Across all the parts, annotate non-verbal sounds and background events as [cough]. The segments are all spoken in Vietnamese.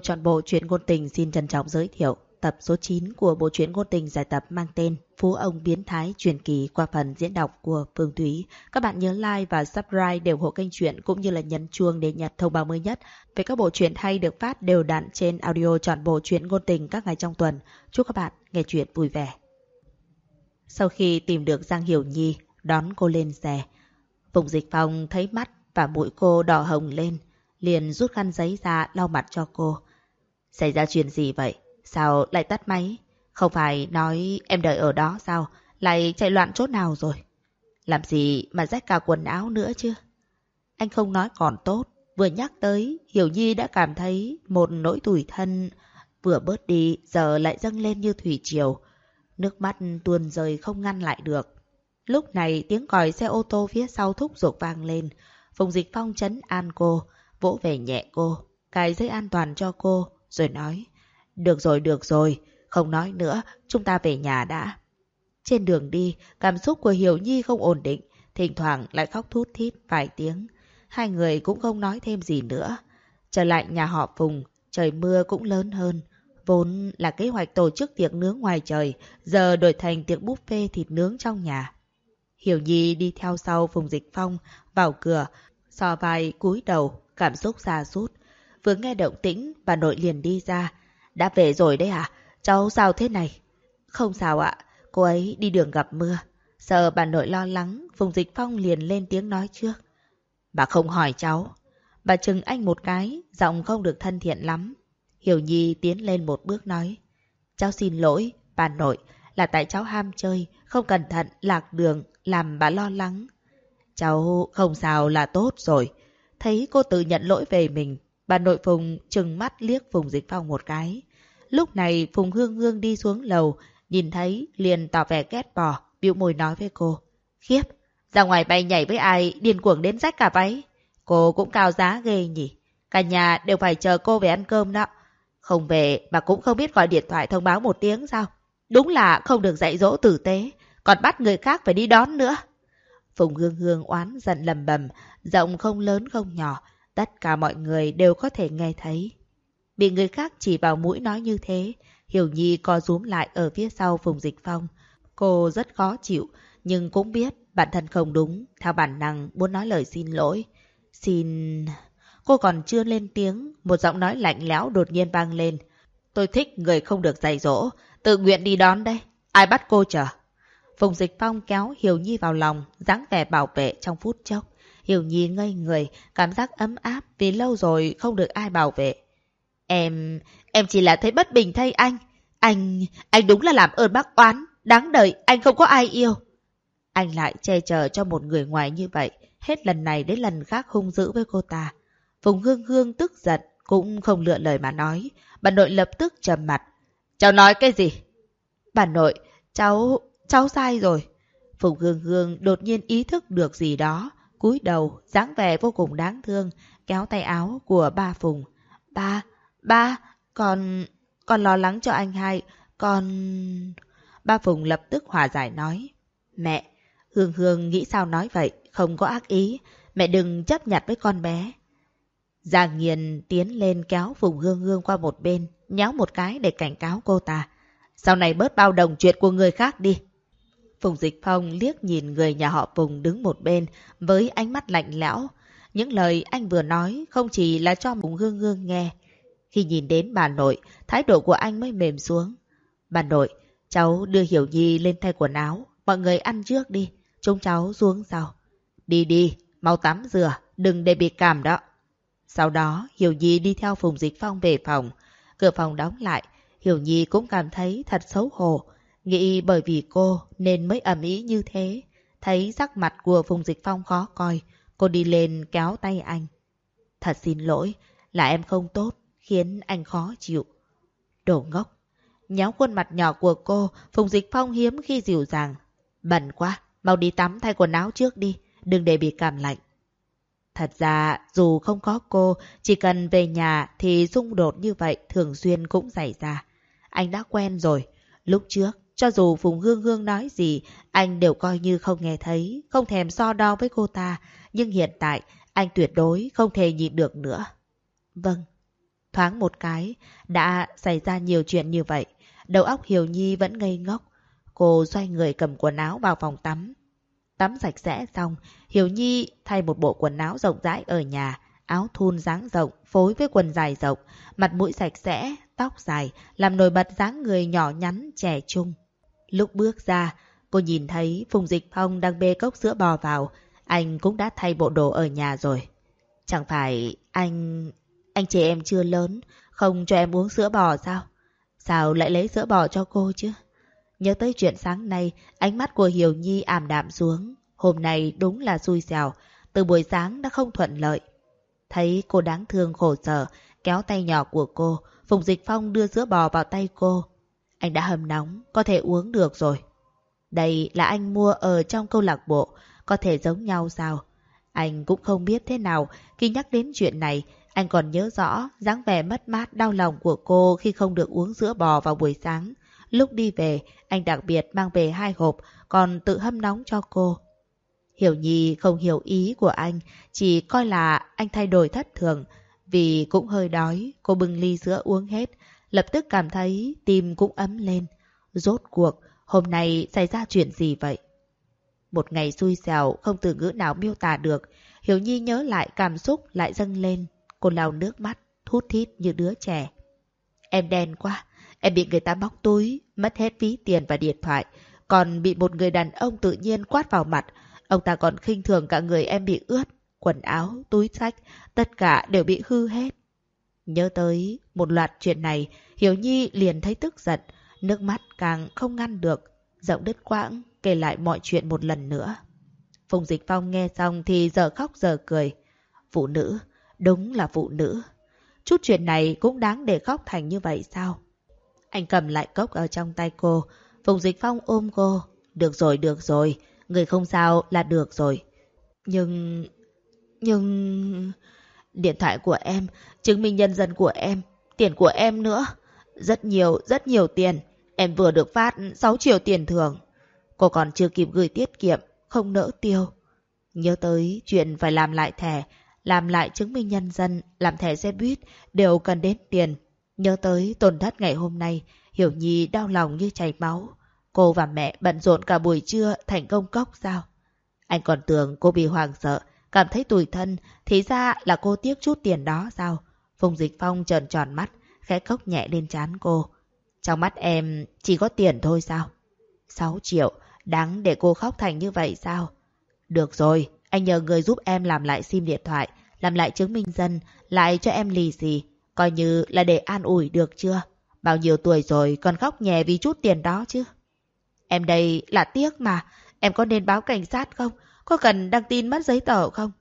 audio bộ truyện ngôn tình xin trân trọng giới thiệu tập số 9 của bộ truyện ngôn tình giải tập mang tên Phú ông biến thái truyền kỳ qua phần diễn đọc của Phương Thúy. Các bạn nhớ like và subscribe để ủng hộ kênh truyện cũng như là nhấn chuông để nhận thông báo mới nhất về các bộ truyện hay được phát đều đặn trên audio chọn bộ truyện ngôn tình các ngày trong tuần. Chúc các bạn nghe truyện vui vẻ. Sau khi tìm được Giang Hiểu Nhi, đón cô lên xe, Phùng Dịch Phong thấy mắt và mũi cô đỏ hồng lên, liền rút khăn giấy ra lau mặt cho cô. Xảy ra chuyện gì vậy? Sao lại tắt máy? Không phải nói em đợi ở đó sao? Lại chạy loạn chỗ nào rồi? Làm gì mà rách cả quần áo nữa chứ? Anh không nói còn tốt. Vừa nhắc tới, Hiểu Nhi đã cảm thấy một nỗi tủi thân vừa bớt đi, giờ lại dâng lên như thủy triều. Nước mắt tuôn rơi không ngăn lại được. Lúc này tiếng còi xe ô tô phía sau thúc giục vang lên. Phùng Dịch Phong chấn an cô, vỗ về nhẹ cô, cài dây an toàn cho cô, rồi nói. Được rồi, được rồi, không nói nữa, chúng ta về nhà đã. Trên đường đi, cảm xúc của Hiểu Nhi không ổn định, thỉnh thoảng lại khóc thút thít vài tiếng. Hai người cũng không nói thêm gì nữa. Trở lại nhà họ Phùng, trời mưa cũng lớn hơn. Vốn là kế hoạch tổ chức tiệc nướng ngoài trời, giờ đổi thành tiệc buffet thịt nướng trong nhà. Hiểu Nhi đi theo sau Phùng Dịch Phong, vào cửa, sò vai cúi đầu, cảm xúc xa sút Vừa nghe động tĩnh, bà nội liền đi ra. Đã về rồi đấy à? Cháu sao thế này? Không sao ạ, cô ấy đi đường gặp mưa. Sợ bà nội lo lắng, Phùng Dịch Phong liền lên tiếng nói trước. Bà không hỏi cháu. Bà chừng anh một cái, giọng không được thân thiện lắm. Hiểu Nhi tiến lên một bước nói. Cháu xin lỗi, bà nội, là tại cháu ham chơi, không cẩn thận, lạc đường, làm bà lo lắng. Cháu không sao là tốt rồi. Thấy cô tự nhận lỗi về mình, bà nội Phùng chừng mắt liếc Phùng Dịch Phong một cái. Lúc này Phùng Hương Hương đi xuống lầu, nhìn thấy liền tỏ vẻ ghét bỏ, bĩu môi nói với cô. Khiếp, ra ngoài bay nhảy với ai, điên cuồng đến rách cả váy. Cô cũng cao giá ghê nhỉ. Cả nhà đều phải chờ cô về ăn cơm đó. Không về mà cũng không biết gọi điện thoại thông báo một tiếng sao. Đúng là không được dạy dỗ tử tế, còn bắt người khác phải đi đón nữa. Phùng Hương Hương oán giận lầm bầm, giọng không lớn không nhỏ, tất cả mọi người đều có thể nghe thấy. Bị người khác chỉ vào mũi nói như thế, Hiểu Nhi co rúm lại ở phía sau Phùng Dịch Phong. Cô rất khó chịu, nhưng cũng biết bản thân không đúng, theo bản năng muốn nói lời xin lỗi. Xin... Cô còn chưa lên tiếng, một giọng nói lạnh lẽo đột nhiên vang lên. Tôi thích người không được dạy dỗ, tự nguyện đi đón đây. Ai bắt cô chờ? Phùng Dịch Phong kéo Hiểu Nhi vào lòng, dáng vẻ bảo vệ trong phút chốc. Hiểu Nhi ngây người, cảm giác ấm áp vì lâu rồi không được ai bảo vệ. Em, em chỉ là thấy bất bình thay anh. Anh, anh đúng là làm ơn bác oán. Đáng đời, anh không có ai yêu. Anh lại che chở cho một người ngoài như vậy, hết lần này đến lần khác hung dữ với cô ta. Phùng Hương Hương tức giận, cũng không lựa lời mà nói. Bà nội lập tức trầm mặt. Cháu nói cái gì? Bà nội, cháu, cháu sai rồi. Phùng Hương Hương đột nhiên ý thức được gì đó, cúi đầu, dáng vẻ vô cùng đáng thương, kéo tay áo của ba Phùng. Ba, ba, con, con lo lắng cho anh hai, con... Ba Phùng lập tức hòa giải nói. Mẹ, Hương Hương nghĩ sao nói vậy, không có ác ý, mẹ đừng chấp nhặt với con bé. Giang Nhiên tiến lên kéo Phùng Hương Hương qua một bên, nhéo một cái để cảnh cáo cô ta. Sau này bớt bao đồng chuyện của người khác đi. Phùng Dịch Phong liếc nhìn người nhà họ Phùng đứng một bên với ánh mắt lạnh lẽo. Những lời anh vừa nói không chỉ là cho Phùng Hương Hương nghe. Khi nhìn đến bà nội, thái độ của anh mới mềm xuống. Bà nội, cháu đưa Hiểu Nhi lên thay quần áo. Mọi người ăn trước đi, chúng cháu xuống sau. Đi đi, mau tắm rửa, đừng để bị cảm đó. Sau đó, Hiểu Nhi đi theo Phùng Dịch Phong về phòng. Cửa phòng đóng lại, Hiểu Nhi cũng cảm thấy thật xấu hổ. Nghĩ bởi vì cô nên mới ẩm ý như thế. Thấy sắc mặt của Phùng Dịch Phong khó coi, cô đi lên kéo tay anh. Thật xin lỗi, là em không tốt, khiến anh khó chịu. Đồ ngốc. Nhéo khuôn mặt nhỏ của cô, Phùng Dịch Phong hiếm khi dịu dàng. Bẩn quá, mau đi tắm thay quần áo trước đi, đừng để bị cảm lạnh. Thật ra, dù không có cô, chỉ cần về nhà thì xung đột như vậy thường xuyên cũng xảy ra. Anh đã quen rồi. Lúc trước, cho dù Phùng Hương Hương nói gì, anh đều coi như không nghe thấy, không thèm so đo với cô ta. Nhưng hiện tại, anh tuyệt đối không thể nhịn được nữa. Vâng. Thoáng một cái, đã xảy ra nhiều chuyện như vậy. Đầu óc Hiểu Nhi vẫn ngây ngốc. Cô xoay người cầm quần áo vào phòng tắm. Tắm sạch sẽ xong, Hiểu Nhi thay một bộ quần áo rộng rãi ở nhà, áo thun dáng rộng, phối với quần dài rộng, mặt mũi sạch sẽ, tóc dài, làm nổi bật dáng người nhỏ nhắn, trẻ trung. Lúc bước ra, cô nhìn thấy Phùng Dịch Phong đang bê cốc sữa bò vào, anh cũng đã thay bộ đồ ở nhà rồi. Chẳng phải anh... anh chị em chưa lớn, không cho em uống sữa bò sao? Sao lại lấy sữa bò cho cô chứ? Nhớ tới chuyện sáng nay, ánh mắt của Hiểu Nhi ảm đạm xuống. Hôm nay đúng là xui xẻo, từ buổi sáng đã không thuận lợi. Thấy cô đáng thương khổ sở, kéo tay nhỏ của cô, Phùng Dịch Phong đưa sữa bò vào tay cô. Anh đã hầm nóng, có thể uống được rồi. Đây là anh mua ở trong câu lạc bộ, có thể giống nhau sao? Anh cũng không biết thế nào, khi nhắc đến chuyện này, anh còn nhớ rõ dáng vẻ mất mát đau lòng của cô khi không được uống sữa bò vào buổi sáng. Lúc đi về, anh đặc biệt mang về hai hộp, còn tự hâm nóng cho cô. Hiểu Nhi không hiểu ý của anh, chỉ coi là anh thay đổi thất thường. Vì cũng hơi đói, cô bưng ly sữa uống hết, lập tức cảm thấy tim cũng ấm lên. Rốt cuộc, hôm nay xảy ra chuyện gì vậy? Một ngày xui xẻo, không từ ngữ nào miêu tả được. Hiểu Nhi nhớ lại cảm xúc lại dâng lên. Cô lau nước mắt, thút thít như đứa trẻ. Em đen quá, em bị người ta bóc túi, mất hết ví tiền và điện thoại. Còn bị một người đàn ông tự nhiên quát vào mặt. Ông ta còn khinh thường cả người em bị ướt. Quần áo, túi sách, tất cả đều bị hư hết. Nhớ tới một loạt chuyện này, Hiểu Nhi liền thấy tức giận. Nước mắt càng không ngăn được. Giọng đứt quãng, kể lại mọi chuyện một lần nữa. Phùng Dịch Phong nghe xong thì giờ khóc giờ cười. Phụ nữ, đúng là phụ nữ. Chút chuyện này cũng đáng để khóc thành như vậy sao? Anh cầm lại cốc ở trong tay cô. Phùng Dịch Phong ôm cô. Được rồi, được rồi. Người không sao là được rồi. Nhưng... Nhưng... Điện thoại của em, chứng minh nhân dân của em, tiền của em nữa. Rất nhiều, rất nhiều tiền. Em vừa được phát 6 triệu tiền thưởng. Cô còn chưa kịp gửi tiết kiệm, không nỡ tiêu. Nhớ tới chuyện phải làm lại thẻ, làm lại chứng minh nhân dân, làm thẻ xe buýt đều cần đến tiền. Nhớ tới tổn thất ngày hôm nay, Hiểu Nhi đau lòng như chảy máu. Cô và mẹ bận rộn cả buổi trưa thành công cốc sao? Anh còn tưởng cô bị hoàng sợ, cảm thấy tủi thân, thì ra là cô tiếc chút tiền đó sao? Phùng Dịch Phong trợn tròn mắt, khẽ cốc nhẹ lên trán cô. Trong mắt em chỉ có tiền thôi sao? 6 triệu, đáng để cô khóc thành như vậy sao? Được rồi, anh nhờ người giúp em làm lại sim điện thoại, làm lại chứng minh dân, lại cho em lì xì, coi như là để an ủi được chưa? Bao nhiêu tuổi rồi còn khóc nhẹ vì chút tiền đó chứ? Em đây là tiếc mà, em có nên báo cảnh sát không? Có cần đăng tin mất giấy tờ không?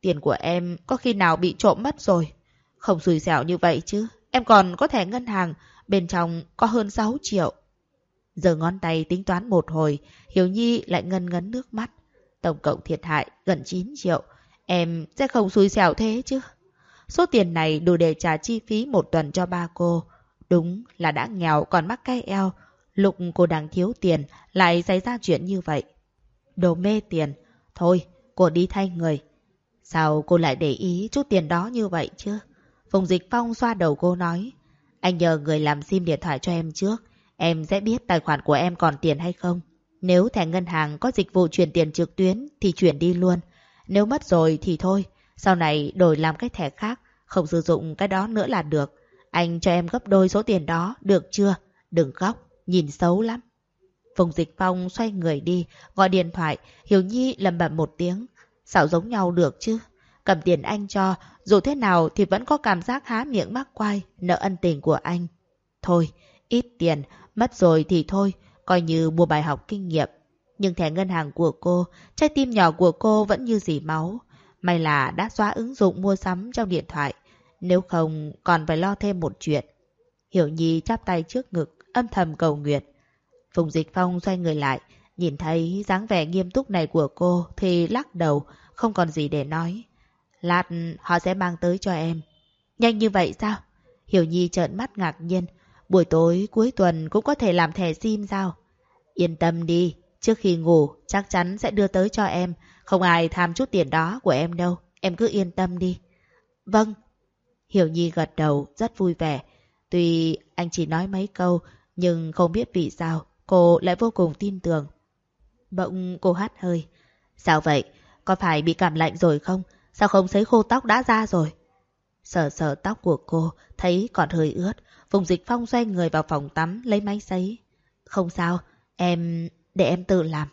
Tiền của em có khi nào bị trộm mất rồi? Không xui xẻo như vậy chứ. Em còn có thẻ ngân hàng, bên trong có hơn 6 triệu. Giờ ngón tay tính toán một hồi, Hiếu Nhi lại ngân ngấn nước mắt. Tổng cộng thiệt hại gần 9 triệu. Em sẽ không xui xẻo thế chứ. Số tiền này đủ để trả chi phí một tuần cho ba cô. Đúng là đã nghèo còn mắc cái eo. Lúc cô đang thiếu tiền lại xảy ra chuyện như vậy. Đồ mê tiền. Thôi, cô đi thay người. Sao cô lại để ý chút tiền đó như vậy chứ? Phùng Dịch Phong xoa đầu cô nói. Anh nhờ người làm sim điện thoại cho em trước. Em sẽ biết tài khoản của em còn tiền hay không. Nếu thẻ ngân hàng có dịch vụ chuyển tiền trực tuyến thì chuyển đi luôn. Nếu mất rồi thì thôi. Sau này đổi làm cái thẻ khác. Không sử dụng cái đó nữa là được. Anh cho em gấp đôi số tiền đó, được chưa? Đừng khóc, nhìn xấu lắm. Phùng Dịch Phong xoay người đi, gọi điện thoại, Hiểu Nhi lầm bầm một tiếng. Sao giống nhau được chứ? Cầm tiền anh cho, dù thế nào thì vẫn có cảm giác há miệng mắc quai, nợ ân tình của anh. Thôi, ít tiền, mất rồi thì thôi, coi như mua bài học kinh nghiệm. Nhưng thẻ ngân hàng của cô, trái tim nhỏ của cô vẫn như dì máu. May là đã xóa ứng dụng mua sắm trong điện thoại. Nếu không, còn phải lo thêm một chuyện. Hiểu Nhi chắp tay trước ngực, âm thầm cầu nguyện. Phùng Dịch Phong xoay người lại, nhìn thấy dáng vẻ nghiêm túc này của cô thì lắc đầu, không còn gì để nói. Lát họ sẽ mang tới cho em. Nhanh như vậy sao? Hiểu Nhi trợn mắt ngạc nhiên. Buổi tối cuối tuần cũng có thể làm thẻ sim sao? Yên tâm đi, trước khi ngủ chắc chắn sẽ đưa tới cho em. Không ai tham chút tiền đó của em đâu, em cứ yên tâm đi. Vâng. Hiểu Nhi gật đầu rất vui vẻ. Tuy anh chỉ nói mấy câu, nhưng không biết vì sao cô lại vô cùng tin tưởng. Bỗng cô hát hơi. Sao vậy? Có phải bị cảm lạnh rồi không? Sao không sấy khô tóc đã ra rồi? Sờ sờ tóc của cô, thấy còn hơi ướt. Phùng Dịch Phong xoay người vào phòng tắm, lấy máy sấy. Không sao, em... để em tự làm.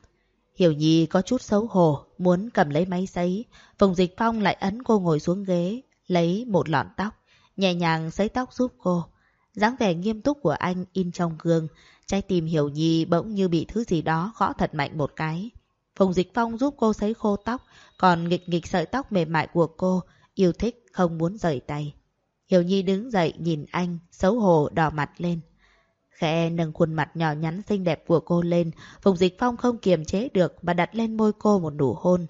Hiểu Nhi có chút xấu hổ, muốn cầm lấy máy sấy. Phùng Dịch Phong lại ấn cô ngồi xuống ghế, lấy một lọn tóc, nhẹ nhàng sấy tóc giúp cô. dáng vẻ nghiêm túc của anh in trong gương, trái tim Hiểu Nhi bỗng như bị thứ gì đó gõ thật mạnh một cái. Phùng Dịch Phong giúp cô sấy khô tóc, còn nghịch nghịch sợi tóc mềm mại của cô, yêu thích không muốn rời tay. Hiểu Nhi đứng dậy nhìn anh, xấu hổ đỏ mặt lên. Khẽ nâng khuôn mặt nhỏ nhắn xinh đẹp của cô lên, Phùng Dịch Phong không kiềm chế được mà đặt lên môi cô một nụ hôn.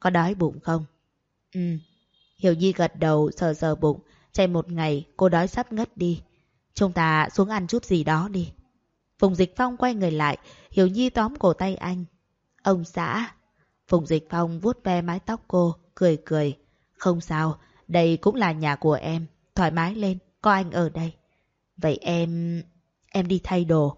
Có đói bụng không? Ừ. Hiểu Nhi gật đầu sờ sờ bụng, chạy một ngày cô đói sắp ngất đi. Chúng ta xuống ăn chút gì đó đi. Phùng Dịch Phong quay người lại, Hiểu Nhi tóm cổ tay anh. Ông xã. Phùng Dịch Phong vuốt ve mái tóc cô, cười cười. Không sao, đây cũng là nhà của em. Thoải mái lên, có anh ở đây. Vậy em... em đi thay đồ.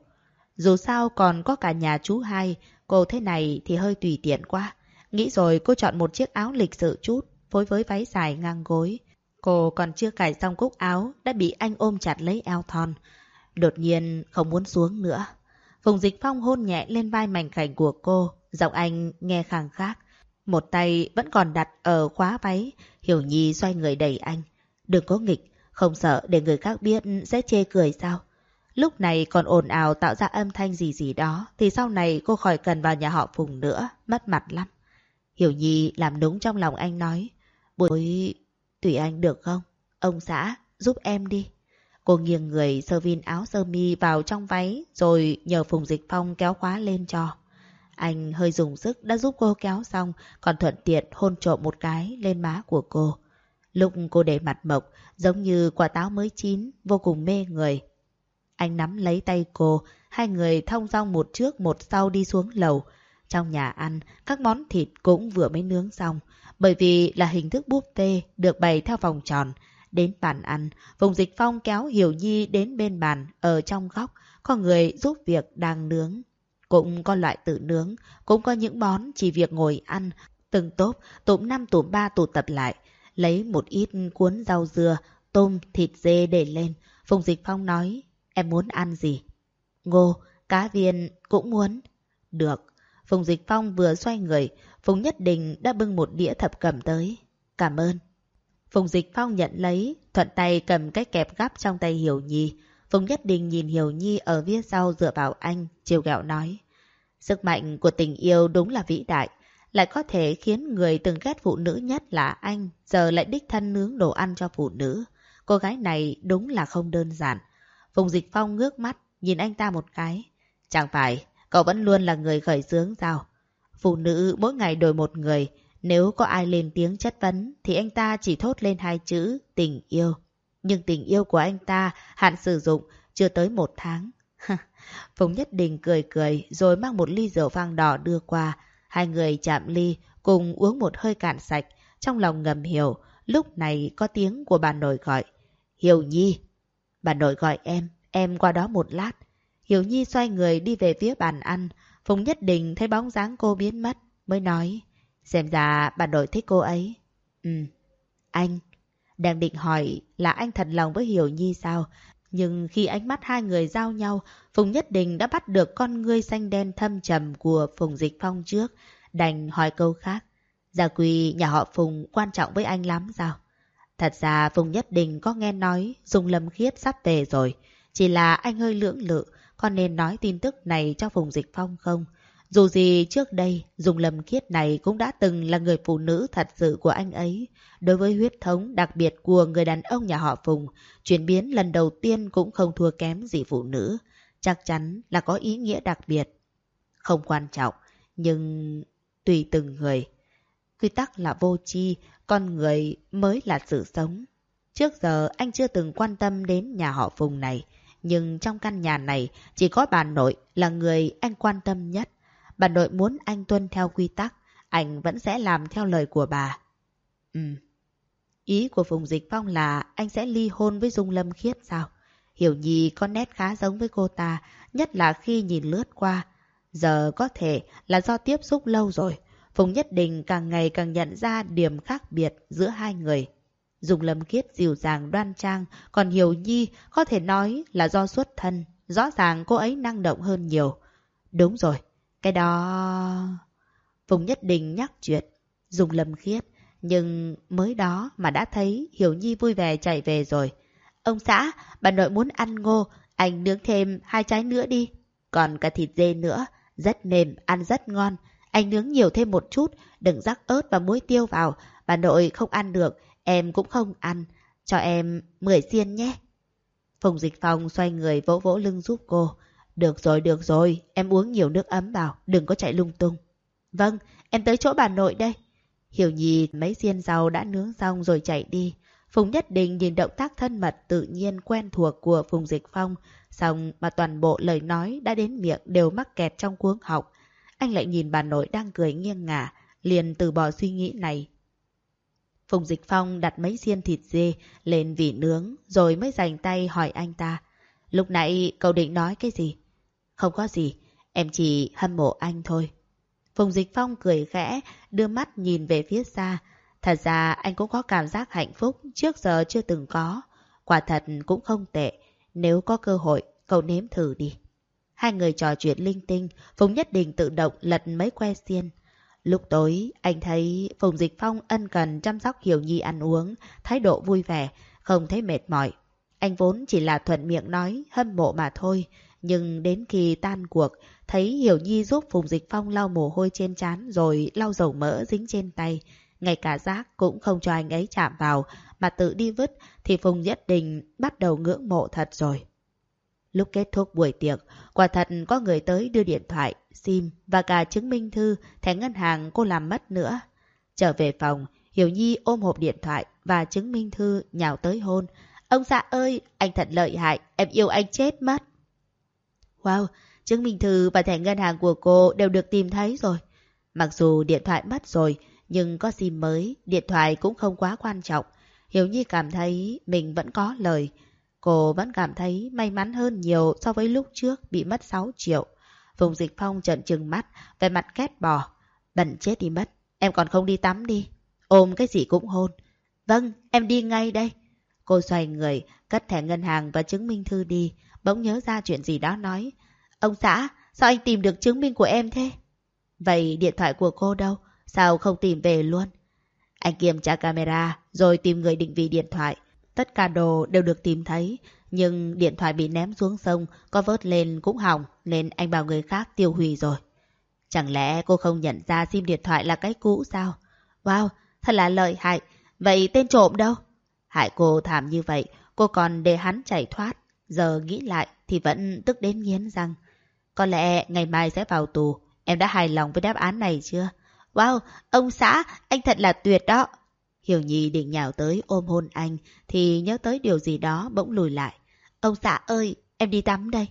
Dù sao còn có cả nhà chú hai, cô thế này thì hơi tùy tiện quá. Nghĩ rồi cô chọn một chiếc áo lịch sự chút, phối với váy dài ngang gối. Cô còn chưa cài xong cúc áo, đã bị anh ôm chặt lấy eo thon. Đột nhiên không muốn xuống nữa. Phùng Dịch Phong hôn nhẹ lên vai mảnh khảnh của cô, giọng anh nghe khàng khác. Một tay vẫn còn đặt ở khóa váy, Hiểu Nhi xoay người đẩy anh. Đừng có nghịch, không sợ để người khác biết sẽ chê cười sao? Lúc này còn ồn ào tạo ra âm thanh gì gì đó, thì sau này cô khỏi cần vào nhà họ Phùng nữa, mất mặt lắm. Hiểu Nhi làm đúng trong lòng anh nói. Buổi... tùy anh được không? Ông xã, giúp em đi. Cô nghiêng người sơ vin áo sơ mi vào trong váy rồi nhờ Phùng Dịch Phong kéo khóa lên cho. Anh hơi dùng sức đã giúp cô kéo xong còn thuận tiện hôn trộm một cái lên má của cô. Lúc cô để mặt mộc giống như quả táo mới chín vô cùng mê người. Anh nắm lấy tay cô, hai người thông dong một trước một sau đi xuống lầu. Trong nhà ăn, các món thịt cũng vừa mới nướng xong, bởi vì là hình thức buffet được bày theo vòng tròn. Đến bàn ăn, Vùng Dịch Phong kéo Hiểu Nhi đến bên bàn, ở trong góc, có người giúp việc đang nướng. Cũng có loại tự nướng, cũng có những món chỉ việc ngồi ăn, từng tốp, tụm năm tụm ba tụ tập lại, lấy một ít cuốn rau dưa, tôm, thịt dê để lên. Phùng Dịch Phong nói, em muốn ăn gì? Ngô, cá viên cũng muốn. Được. Phùng Dịch Phong vừa xoay người, Phùng Nhất Đình đã bưng một đĩa thập cẩm tới. Cảm ơn. Phùng Dịch Phong nhận lấy, thuận tay cầm cái kẹp gắp trong tay Hiểu Nhi. Phùng Nhất Đình nhìn Hiểu Nhi ở phía sau dựa vào anh, chiều gạo nói. Sức mạnh của tình yêu đúng là vĩ đại, lại có thể khiến người từng ghét phụ nữ nhất là anh, giờ lại đích thân nướng đồ ăn cho phụ nữ. Cô gái này đúng là không đơn giản. Phùng Dịch Phong ngước mắt, nhìn anh ta một cái. Chẳng phải, cậu vẫn luôn là người khởi xướng sao? Phụ nữ mỗi ngày đổi một người, nếu có ai lên tiếng chất vấn thì anh ta chỉ thốt lên hai chữ tình yêu. Nhưng tình yêu của anh ta hạn sử dụng chưa tới một tháng. [laughs] Phùng Nhất Đình cười cười rồi mang một ly rượu vang đỏ đưa qua. Hai người chạm ly cùng uống một hơi cạn sạch. Trong lòng ngầm hiểu, lúc này có tiếng của bà nội gọi. Hiểu Nhi. Bà nội gọi em, em qua đó một lát. Hiểu Nhi xoay người đi về phía bàn ăn. Phùng Nhất Đình thấy bóng dáng cô biến mất, mới nói. Xem ra bà nội thích cô ấy. Ừ, anh. Đang định hỏi là anh thật lòng với Hiểu Nhi sao? Nhưng khi ánh mắt hai người giao nhau, Phùng Nhất Đình đã bắt được con ngươi xanh đen thâm trầm của Phùng Dịch Phong trước, đành hỏi câu khác. Gia Quỳ nhà họ Phùng quan trọng với anh lắm sao? Thật ra Phùng Nhất Đình có nghe nói Dung Lâm Khiết sắp về rồi. Chỉ là anh hơi lưỡng lự, có nên nói tin tức này cho Phùng Dịch Phong không? Dù gì trước đây, Dung Lâm kiết này cũng đã từng là người phụ nữ thật sự của anh ấy. Đối với huyết thống đặc biệt của người đàn ông nhà họ Phùng, chuyển biến lần đầu tiên cũng không thua kém gì phụ nữ. Chắc chắn là có ý nghĩa đặc biệt. Không quan trọng, nhưng tùy từng người. Quy tắc là vô tri, con người mới là sự sống. Trước giờ anh chưa từng quan tâm đến nhà họ Phùng này, nhưng trong căn nhà này chỉ có bà nội là người anh quan tâm nhất. Bà nội muốn anh tuân theo quy tắc, anh vẫn sẽ làm theo lời của bà. Ừ. Ý của Phùng Dịch Phong là anh sẽ ly hôn với Dung Lâm Khiết sao? Hiểu Nhi có nét khá giống với cô ta, nhất là khi nhìn lướt qua. Giờ có thể là do tiếp xúc lâu rồi. Phùng Nhất Đình càng ngày càng nhận ra điểm khác biệt giữa hai người. Dung Lâm Khiết dịu dàng đoan trang, còn Hiểu Nhi có thể nói là do xuất thân. Rõ ràng cô ấy năng động hơn nhiều. Đúng rồi, cái đó... Phùng Nhất Đình nhắc chuyện. dùng lầm Khiết nhưng mới đó mà đã thấy Hiểu Nhi vui vẻ chạy về rồi. Ông xã, bà nội muốn ăn ngô, anh nướng thêm hai trái nữa đi. Còn cả thịt dê nữa, rất mềm, ăn rất ngon. Anh nướng nhiều thêm một chút, đừng rắc ớt và muối tiêu vào. Bà nội không ăn được, em cũng không ăn. Cho em 10 xiên nhé. Phùng Dịch Phong xoay người vỗ vỗ lưng giúp cô. Được rồi, được rồi, em uống nhiều nước ấm vào, đừng có chạy lung tung. Vâng, em tới chỗ bà nội đây. Hiểu Nhi mấy xiên rau đã nướng xong rồi chạy đi. Phùng Nhất đình nhìn động tác thân mật tự nhiên quen thuộc của Phùng Dịch Phong, xong mà toàn bộ lời nói đã đến miệng đều mắc kẹt trong cuống học. Anh lại nhìn bà nội đang cười nghiêng ngả, liền từ bỏ suy nghĩ này. Phùng Dịch Phong đặt mấy xiên thịt dê lên vị nướng, rồi mới dành tay hỏi anh ta. Lúc nãy cậu định nói cái gì? Không có gì, em chỉ hâm mộ anh thôi. Phùng Dịch Phong cười khẽ, đưa mắt nhìn về phía xa. Thật ra anh cũng có cảm giác hạnh phúc trước giờ chưa từng có. Quả thật cũng không tệ. Nếu có cơ hội, cậu nếm thử đi. Hai người trò chuyện linh tinh, Phùng Nhất Định tự động lật mấy que xiên. Lúc tối, anh thấy Phùng Dịch Phong ân cần chăm sóc Hiểu Nhi ăn uống, thái độ vui vẻ, không thấy mệt mỏi. Anh vốn chỉ là thuận miệng nói, hâm mộ mà thôi. Nhưng đến khi tan cuộc, thấy Hiểu Nhi giúp Phùng Dịch Phong lau mồ hôi trên trán rồi lau dầu mỡ dính trên tay. Ngay cả rác cũng không cho anh ấy chạm vào, mà tự đi vứt, thì Phùng Nhất định bắt đầu ngưỡng mộ thật rồi. Lúc kết thúc buổi tiệc, quả thật có người tới đưa điện thoại, SIM và cả chứng minh thư, thẻ ngân hàng cô làm mất nữa. Trở về phòng, Hiểu Nhi ôm hộp điện thoại và chứng minh thư nhào tới hôn. Ông xã ơi, anh thật lợi hại, em yêu anh chết mất. Wow, chứng minh thư và thẻ ngân hàng của cô đều được tìm thấy rồi. Mặc dù điện thoại mất rồi, nhưng có SIM mới, điện thoại cũng không quá quan trọng. Hiểu Nhi cảm thấy mình vẫn có lời. Cô vẫn cảm thấy may mắn hơn nhiều so với lúc trước bị mất 6 triệu. Vùng dịch phong trợn trừng mắt, về mặt ghét bỏ. Bẩn chết đi mất, em còn không đi tắm đi. Ôm cái gì cũng hôn. Vâng, em đi ngay đây. Cô xoay người, cất thẻ ngân hàng và chứng minh thư đi bỗng nhớ ra chuyện gì đó nói. Ông xã, sao anh tìm được chứng minh của em thế? Vậy điện thoại của cô đâu? Sao không tìm về luôn? Anh kiểm tra camera, rồi tìm người định vị điện thoại. Tất cả đồ đều được tìm thấy, nhưng điện thoại bị ném xuống sông, có vớt lên cũng hỏng, nên anh bảo người khác tiêu hủy rồi. Chẳng lẽ cô không nhận ra sim điện thoại là cái cũ sao? Wow, thật là lợi hại. Vậy tên trộm đâu? Hại cô thảm như vậy, cô còn để hắn chạy thoát. Giờ nghĩ lại thì vẫn tức đến nghiến răng. Có lẽ ngày mai sẽ vào tù. Em đã hài lòng với đáp án này chưa? Wow, ông xã, anh thật là tuyệt đó. Hiểu Nhi định nhào tới ôm hôn anh thì nhớ tới điều gì đó bỗng lùi lại. Ông xã ơi, em đi tắm đây.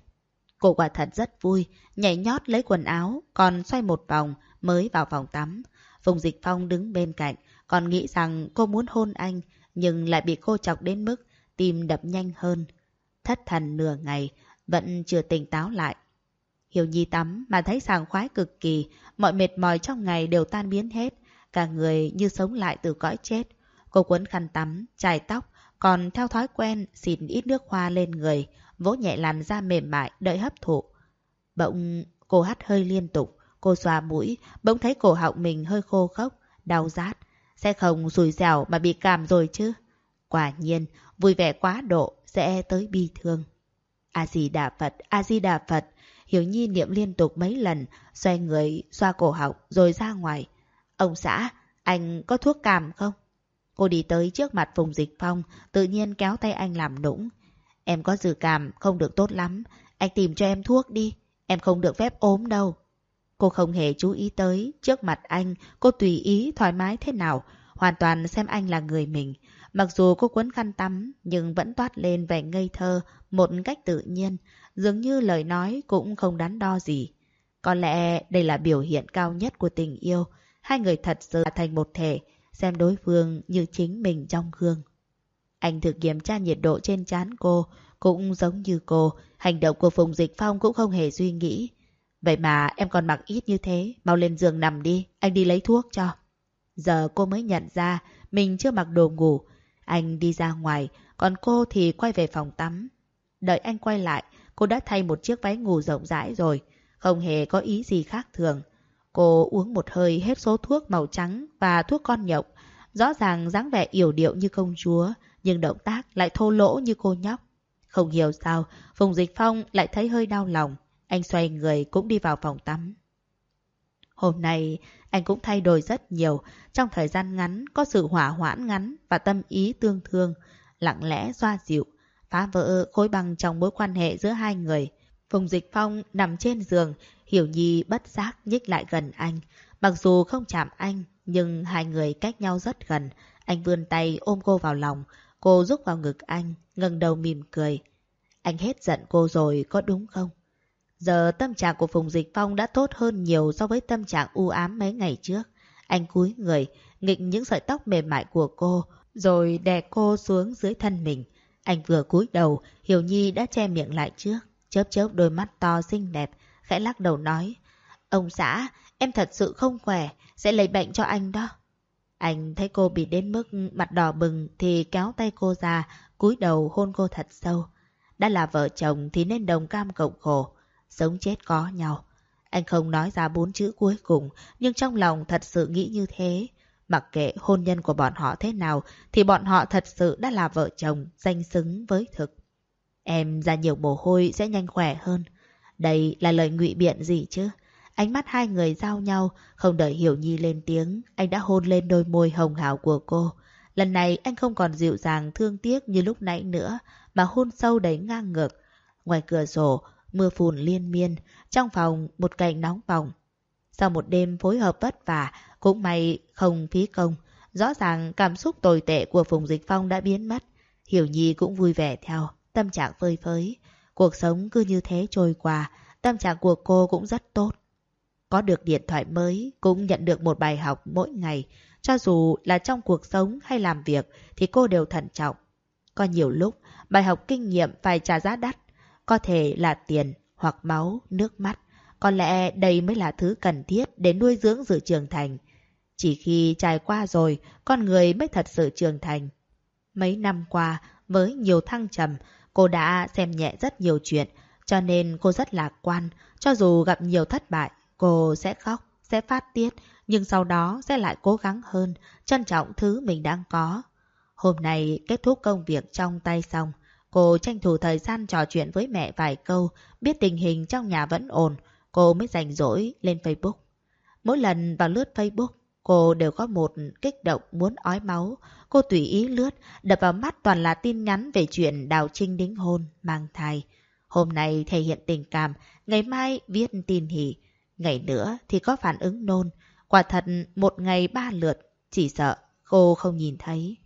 Cô quả thật rất vui, nhảy nhót lấy quần áo, còn xoay một vòng mới vào phòng tắm. Phùng Dịch Phong đứng bên cạnh, còn nghĩ rằng cô muốn hôn anh, nhưng lại bị cô chọc đến mức tim đập nhanh hơn thất thần nửa ngày, vẫn chưa tỉnh táo lại. Hiểu Nhi tắm mà thấy sảng khoái cực kỳ, mọi mệt mỏi trong ngày đều tan biến hết, cả người như sống lại từ cõi chết. Cô quấn khăn tắm, chải tóc, còn theo thói quen xịt ít nước hoa lên người, vỗ nhẹ làn da mềm mại đợi hấp thụ. Bỗng cô hắt hơi liên tục, cô xoa mũi, bỗng thấy cổ họng mình hơi khô khốc, đau rát. Sẽ không rủi rẻo mà bị cảm rồi chứ. Quả nhiên, vui vẻ quá độ, sẽ tới bi thương. A-di-đà Phật, A-di-đà Phật, Hiểu Nhi niệm liên tục mấy lần, xoay người, xoa cổ họng, rồi ra ngoài. Ông xã, anh có thuốc cảm không? Cô đi tới trước mặt Phùng Dịch Phong, tự nhiên kéo tay anh làm nũng. Em có dự cảm, không được tốt lắm. Anh tìm cho em thuốc đi, em không được phép ốm đâu. Cô không hề chú ý tới, trước mặt anh, cô tùy ý, thoải mái thế nào, hoàn toàn xem anh là người mình. Mặc dù cô quấn khăn tắm, nhưng vẫn toát lên vẻ ngây thơ, một cách tự nhiên, dường như lời nói cũng không đắn đo gì. Có lẽ đây là biểu hiện cao nhất của tình yêu. Hai người thật sự thành một thể, xem đối phương như chính mình trong gương. Anh thử kiểm tra nhiệt độ trên trán cô, cũng giống như cô, hành động của Phùng Dịch Phong cũng không hề suy nghĩ. Vậy mà em còn mặc ít như thế, mau lên giường nằm đi, anh đi lấy thuốc cho. Giờ cô mới nhận ra mình chưa mặc đồ ngủ. Anh đi ra ngoài, còn cô thì quay về phòng tắm. Đợi anh quay lại, cô đã thay một chiếc váy ngủ rộng rãi rồi, không hề có ý gì khác thường. Cô uống một hơi hết số thuốc màu trắng và thuốc con nhộng, rõ ràng dáng vẻ yểu điệu như công chúa, nhưng động tác lại thô lỗ như cô nhóc. Không hiểu sao, Phùng Dịch Phong lại thấy hơi đau lòng. Anh xoay người cũng đi vào phòng tắm. Hôm nay, anh cũng thay đổi rất nhiều. Trong thời gian ngắn, có sự hỏa hoãn ngắn và tâm ý tương thương, lặng lẽ xoa dịu, phá vỡ khối băng trong mối quan hệ giữa hai người. Phùng Dịch Phong nằm trên giường, Hiểu Nhi bất giác nhích lại gần anh. Mặc dù không chạm anh, nhưng hai người cách nhau rất gần. Anh vươn tay ôm cô vào lòng, cô rúc vào ngực anh, ngẩng đầu mỉm cười. Anh hết giận cô rồi, có đúng không? Giờ tâm trạng của Phùng Dịch Phong đã tốt hơn nhiều so với tâm trạng u ám mấy ngày trước. Anh cúi người, nghịch những sợi tóc mềm mại của cô, rồi đè cô xuống dưới thân mình. Anh vừa cúi đầu, Hiểu Nhi đã che miệng lại trước, chớp chớp đôi mắt to xinh đẹp, khẽ lắc đầu nói. Ông xã, em thật sự không khỏe, sẽ lấy bệnh cho anh đó. Anh thấy cô bị đến mức mặt đỏ bừng thì kéo tay cô ra, cúi đầu hôn cô thật sâu. Đã là vợ chồng thì nên đồng cam cộng khổ, sống chết có nhau. Anh không nói ra bốn chữ cuối cùng, nhưng trong lòng thật sự nghĩ như thế. Mặc kệ hôn nhân của bọn họ thế nào, thì bọn họ thật sự đã là vợ chồng, danh xứng với thực. Em ra nhiều mồ hôi sẽ nhanh khỏe hơn. Đây là lời ngụy biện gì chứ? Ánh mắt hai người giao nhau, không đợi Hiểu Nhi lên tiếng, anh đã hôn lên đôi môi hồng hào của cô. Lần này anh không còn dịu dàng thương tiếc như lúc nãy nữa, mà hôn sâu đầy ngang ngược. Ngoài cửa sổ, mưa phùn liên miên, trong phòng một cảnh nóng bỏng. Sau một đêm phối hợp vất vả, cũng may không phí công. Rõ ràng cảm xúc tồi tệ của Phùng Dịch Phong đã biến mất. Hiểu Nhi cũng vui vẻ theo, tâm trạng phơi phới. Cuộc sống cứ như thế trôi qua, tâm trạng của cô cũng rất tốt. Có được điện thoại mới, cũng nhận được một bài học mỗi ngày. Cho dù là trong cuộc sống hay làm việc thì cô đều thận trọng. Có nhiều lúc, bài học kinh nghiệm phải trả giá đắt. Có thể là tiền, hoặc máu, nước mắt. Có lẽ đây mới là thứ cần thiết để nuôi dưỡng sự trưởng thành. Chỉ khi trải qua rồi, con người mới thật sự trưởng thành. Mấy năm qua, với nhiều thăng trầm, cô đã xem nhẹ rất nhiều chuyện, cho nên cô rất lạc quan. Cho dù gặp nhiều thất bại, cô sẽ khóc, sẽ phát tiết, nhưng sau đó sẽ lại cố gắng hơn, trân trọng thứ mình đang có. Hôm nay kết thúc công việc trong tay xong, cô tranh thủ thời gian trò chuyện với mẹ vài câu, biết tình hình trong nhà vẫn ổn, cô mới rảnh rỗi lên Facebook. Mỗi lần vào lướt Facebook, cô đều có một kích động muốn ói máu. Cô tùy ý lướt, đập vào mắt toàn là tin nhắn về chuyện Đào Trinh đính hôn, mang thai. Hôm nay thể hiện tình cảm, ngày mai viết tin hỉ, ngày nữa thì có phản ứng nôn. Quả thật một ngày ba lượt, chỉ sợ cô không nhìn thấy.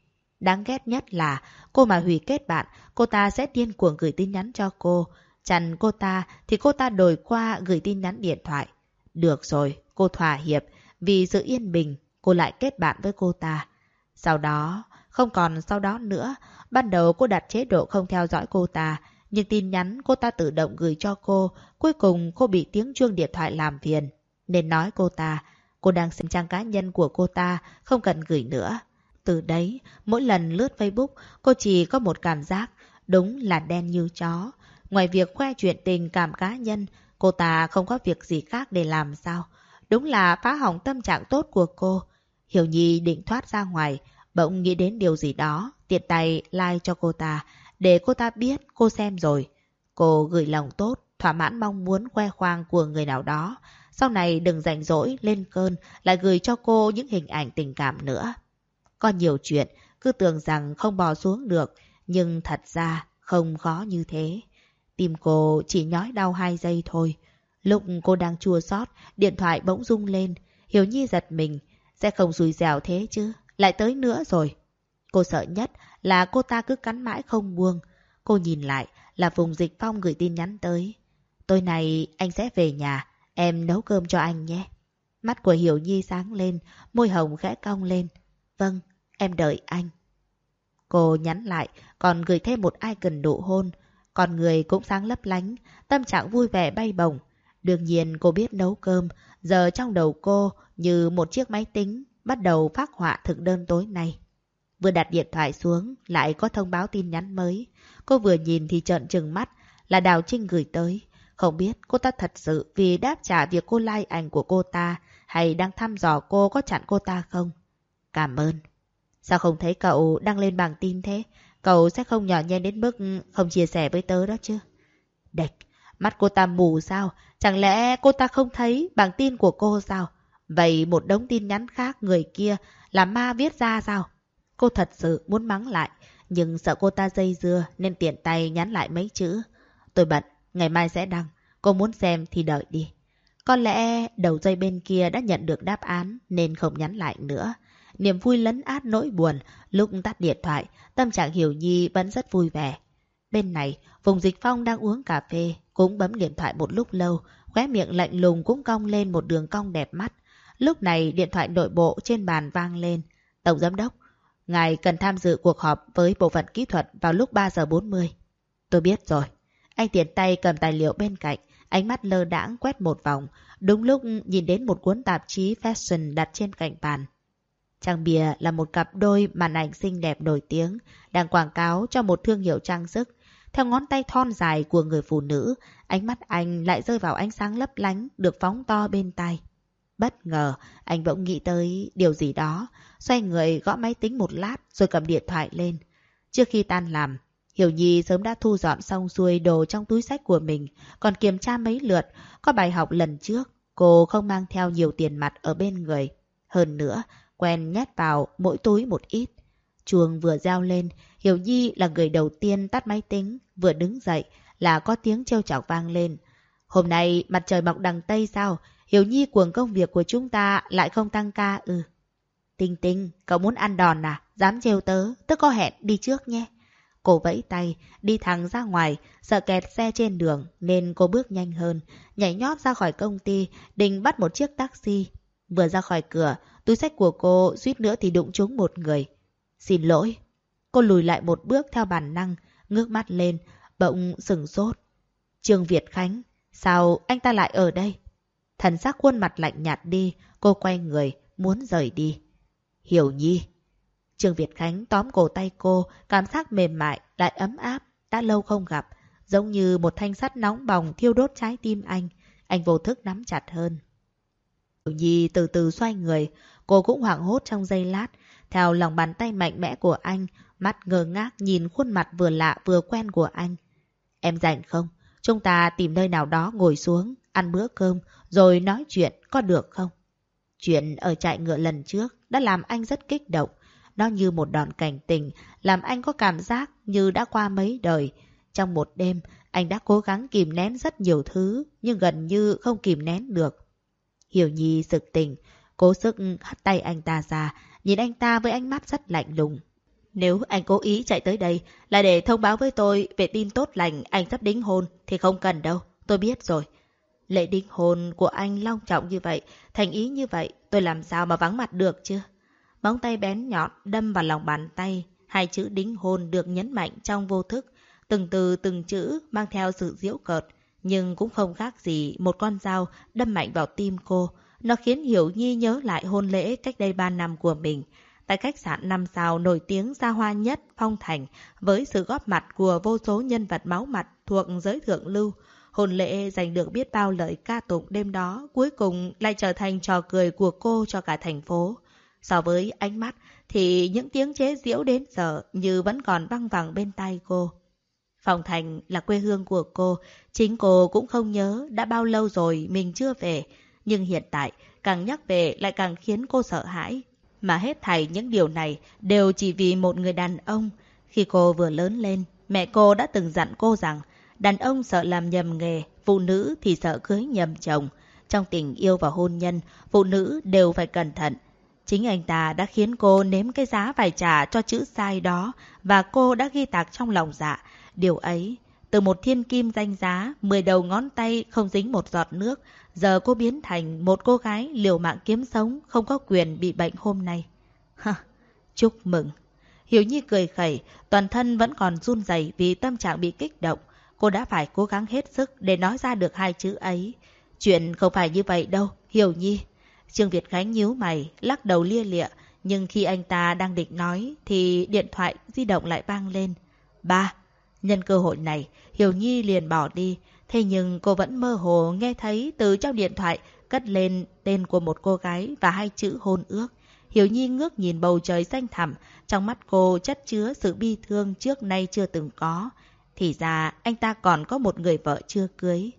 Đáng ghét nhất là cô mà hủy kết bạn, cô ta sẽ điên cuồng gửi tin nhắn cho cô. Chặn cô ta thì cô ta đổi qua gửi tin nhắn điện thoại. Được rồi, cô thỏa hiệp. Vì sự yên bình, cô lại kết bạn với cô ta. Sau đó, không còn sau đó nữa, ban đầu cô đặt chế độ không theo dõi cô ta, nhưng tin nhắn cô ta tự động gửi cho cô, cuối cùng cô bị tiếng chuông điện thoại làm phiền. Nên nói cô ta, cô đang xem trang cá nhân của cô ta, không cần gửi nữa. Từ đấy, mỗi lần lướt Facebook, cô chỉ có một cảm giác, đúng là đen như chó. Ngoài việc khoe chuyện tình cảm cá nhân, cô ta không có việc gì khác để làm sao. Đúng là phá hỏng tâm trạng tốt của cô. Hiểu Nhi định thoát ra ngoài, bỗng nghĩ đến điều gì đó, tiện tay like cho cô ta, để cô ta biết cô xem rồi. Cô gửi lòng tốt, thỏa mãn mong muốn khoe khoang của người nào đó. Sau này đừng rảnh rỗi, lên cơn, lại gửi cho cô những hình ảnh tình cảm nữa. Có nhiều chuyện, cứ tưởng rằng không bò xuống được, nhưng thật ra không khó như thế. Tim cô chỉ nhói đau hai giây thôi. Lúc cô đang chua xót, điện thoại bỗng rung lên. Hiểu Nhi giật mình. Sẽ không rủi dẻo thế chứ. Lại tới nữa rồi. Cô sợ nhất là cô ta cứ cắn mãi không buông. Cô nhìn lại là Phùng Dịch Phong gửi tin nhắn tới. Tối nay anh sẽ về nhà. Em nấu cơm cho anh nhé. Mắt của Hiểu Nhi sáng lên, môi hồng khẽ cong lên. Vâng, em đợi anh. Cô nhắn lại, còn gửi thêm một icon nụ hôn. Còn người cũng sáng lấp lánh, tâm trạng vui vẻ bay bổng. Đương nhiên cô biết nấu cơm, giờ trong đầu cô như một chiếc máy tính bắt đầu phát họa thực đơn tối nay. Vừa đặt điện thoại xuống, lại có thông báo tin nhắn mới. Cô vừa nhìn thì trợn trừng mắt, là Đào Trinh gửi tới. Không biết cô ta thật sự vì đáp trả việc cô like ảnh của cô ta hay đang thăm dò cô có chặn cô ta không? Cảm ơn. Sao không thấy cậu đăng lên bảng tin thế? Cậu sẽ không nhỏ nhen đến mức không chia sẻ với tớ đó chứ? Đệch, mắt cô ta mù sao? Chẳng lẽ cô ta không thấy bảng tin của cô sao? Vậy một đống tin nhắn khác người kia là ma viết ra sao? Cô thật sự muốn mắng lại, nhưng sợ cô ta dây dưa nên tiện tay nhắn lại mấy chữ. Tôi bận, ngày mai sẽ đăng. Cô muốn xem thì đợi đi. Có lẽ đầu dây bên kia đã nhận được đáp án nên không nhắn lại nữa. Niềm vui lấn át nỗi buồn, lúc tắt điện thoại, tâm trạng Hiểu Nhi vẫn rất vui vẻ. Bên này, vùng dịch phong đang uống cà phê, cũng bấm điện thoại một lúc lâu, khóe miệng lạnh lùng cũng cong lên một đường cong đẹp mắt. Lúc này điện thoại nội bộ trên bàn vang lên. Tổng giám đốc, ngài cần tham dự cuộc họp với bộ phận kỹ thuật vào lúc 3 giờ 40. Tôi biết rồi. Anh tiện tay cầm tài liệu bên cạnh, ánh mắt lơ đãng quét một vòng, đúng lúc nhìn đến một cuốn tạp chí fashion đặt trên cạnh bàn. Trang bìa là một cặp đôi màn ảnh xinh đẹp nổi tiếng, đang quảng cáo cho một thương hiệu trang sức. Theo ngón tay thon dài của người phụ nữ, ánh mắt anh lại rơi vào ánh sáng lấp lánh được phóng to bên tay. Bất ngờ, anh bỗng nghĩ tới điều gì đó, xoay người gõ máy tính một lát rồi cầm điện thoại lên. Trước khi tan làm, Hiểu Nhi sớm đã thu dọn xong xuôi đồ trong túi sách của mình, còn kiểm tra mấy lượt, có bài học lần trước, cô không mang theo nhiều tiền mặt ở bên người. Hơn nữa, quen nhét vào mỗi túi một ít. Chuông vừa reo lên, Hiểu Nhi là người đầu tiên tắt máy tính, vừa đứng dậy là có tiếng trêu chọc vang lên. Hôm nay mặt trời mọc đằng Tây sao? Hiểu Nhi cuồng công việc của chúng ta lại không tăng ca ư. Ừ. Tinh tinh, cậu muốn ăn đòn à? Dám trêu tớ, tớ có hẹn đi trước nhé. Cô vẫy tay, đi thẳng ra ngoài, sợ kẹt xe trên đường nên cô bước nhanh hơn, nhảy nhót ra khỏi công ty, định bắt một chiếc taxi. Vừa ra khỏi cửa, túi sách của cô suýt nữa thì đụng trúng một người. Xin lỗi. Cô lùi lại một bước theo bản năng, ngước mắt lên, bỗng sừng sốt. Trương Việt Khánh, sao anh ta lại ở đây? Thần sắc khuôn mặt lạnh nhạt đi, cô quay người, muốn rời đi. Hiểu nhi. Trương Việt Khánh tóm cổ tay cô, cảm giác mềm mại, lại ấm áp, đã lâu không gặp, giống như một thanh sắt nóng bỏng thiêu đốt trái tim anh. Anh vô thức nắm chặt hơn. Nhi từ từ xoay người, cô cũng hoảng hốt trong giây lát, theo lòng bàn tay mạnh mẽ của anh, mắt ngơ ngác nhìn khuôn mặt vừa lạ vừa quen của anh. Em rảnh không? Chúng ta tìm nơi nào đó ngồi xuống, ăn bữa cơm, rồi nói chuyện có được không? Chuyện ở trại ngựa lần trước đã làm anh rất kích động. Nó như một đòn cảnh tình, làm anh có cảm giác như đã qua mấy đời. Trong một đêm, anh đã cố gắng kìm nén rất nhiều thứ, nhưng gần như không kìm nén được. Hiểu Nhi sực tỉnh, cố sức hất tay anh ta ra, nhìn anh ta với ánh mắt rất lạnh lùng. Nếu anh cố ý chạy tới đây là để thông báo với tôi về tin tốt lành anh sắp đính hôn thì không cần đâu, tôi biết rồi. Lễ đính hôn của anh long trọng như vậy, thành ý như vậy, tôi làm sao mà vắng mặt được chứ? Móng tay bén nhọn đâm vào lòng bàn tay, hai chữ đính hôn được nhấn mạnh trong vô thức, từng từ từng chữ mang theo sự diễu cợt, nhưng cũng không khác gì một con dao đâm mạnh vào tim cô. Nó khiến Hiểu Nhi nhớ lại hôn lễ cách đây ba năm của mình, tại khách sạn năm sao nổi tiếng xa hoa nhất Phong Thành với sự góp mặt của vô số nhân vật máu mặt thuộc giới thượng lưu. Hôn lễ giành được biết bao lời ca tụng đêm đó, cuối cùng lại trở thành trò cười của cô cho cả thành phố. So với ánh mắt thì những tiếng chế giễu đến giờ như vẫn còn văng vẳng bên tai cô. Phòng Thành là quê hương của cô, chính cô cũng không nhớ đã bao lâu rồi mình chưa về. Nhưng hiện tại, càng nhắc về lại càng khiến cô sợ hãi. Mà hết thảy những điều này đều chỉ vì một người đàn ông. Khi cô vừa lớn lên, mẹ cô đã từng dặn cô rằng Đàn ông sợ làm nhầm nghề, phụ nữ thì sợ cưới nhầm chồng. Trong tình yêu và hôn nhân, phụ nữ đều phải cẩn thận. Chính anh ta đã khiến cô nếm cái giá phải trả cho chữ sai đó và cô đã ghi tạc trong lòng dạ. Điều ấy, từ một thiên kim danh giá, mười đầu ngón tay không dính một giọt nước, giờ cô biến thành một cô gái liều mạng kiếm sống, không có quyền bị bệnh hôm nay. ha Chúc mừng. Hiểu Nhi cười khẩy, toàn thân vẫn còn run rẩy vì tâm trạng bị kích động. Cô đã phải cố gắng hết sức để nói ra được hai chữ ấy. Chuyện không phải như vậy đâu, Hiểu Nhi. Trương Việt Khánh nhíu mày, lắc đầu lia lịa. Nhưng khi anh ta đang định nói thì điện thoại di động lại vang lên. Ba, nhân cơ hội này, Hiểu Nhi liền bỏ đi. Thế nhưng cô vẫn mơ hồ nghe thấy từ trong điện thoại cất lên tên của một cô gái và hai chữ hôn ước. Hiểu Nhi ngước nhìn bầu trời xanh thẳm, trong mắt cô chất chứa sự bi thương trước nay chưa từng có. Thì ra anh ta còn có một người vợ chưa cưới.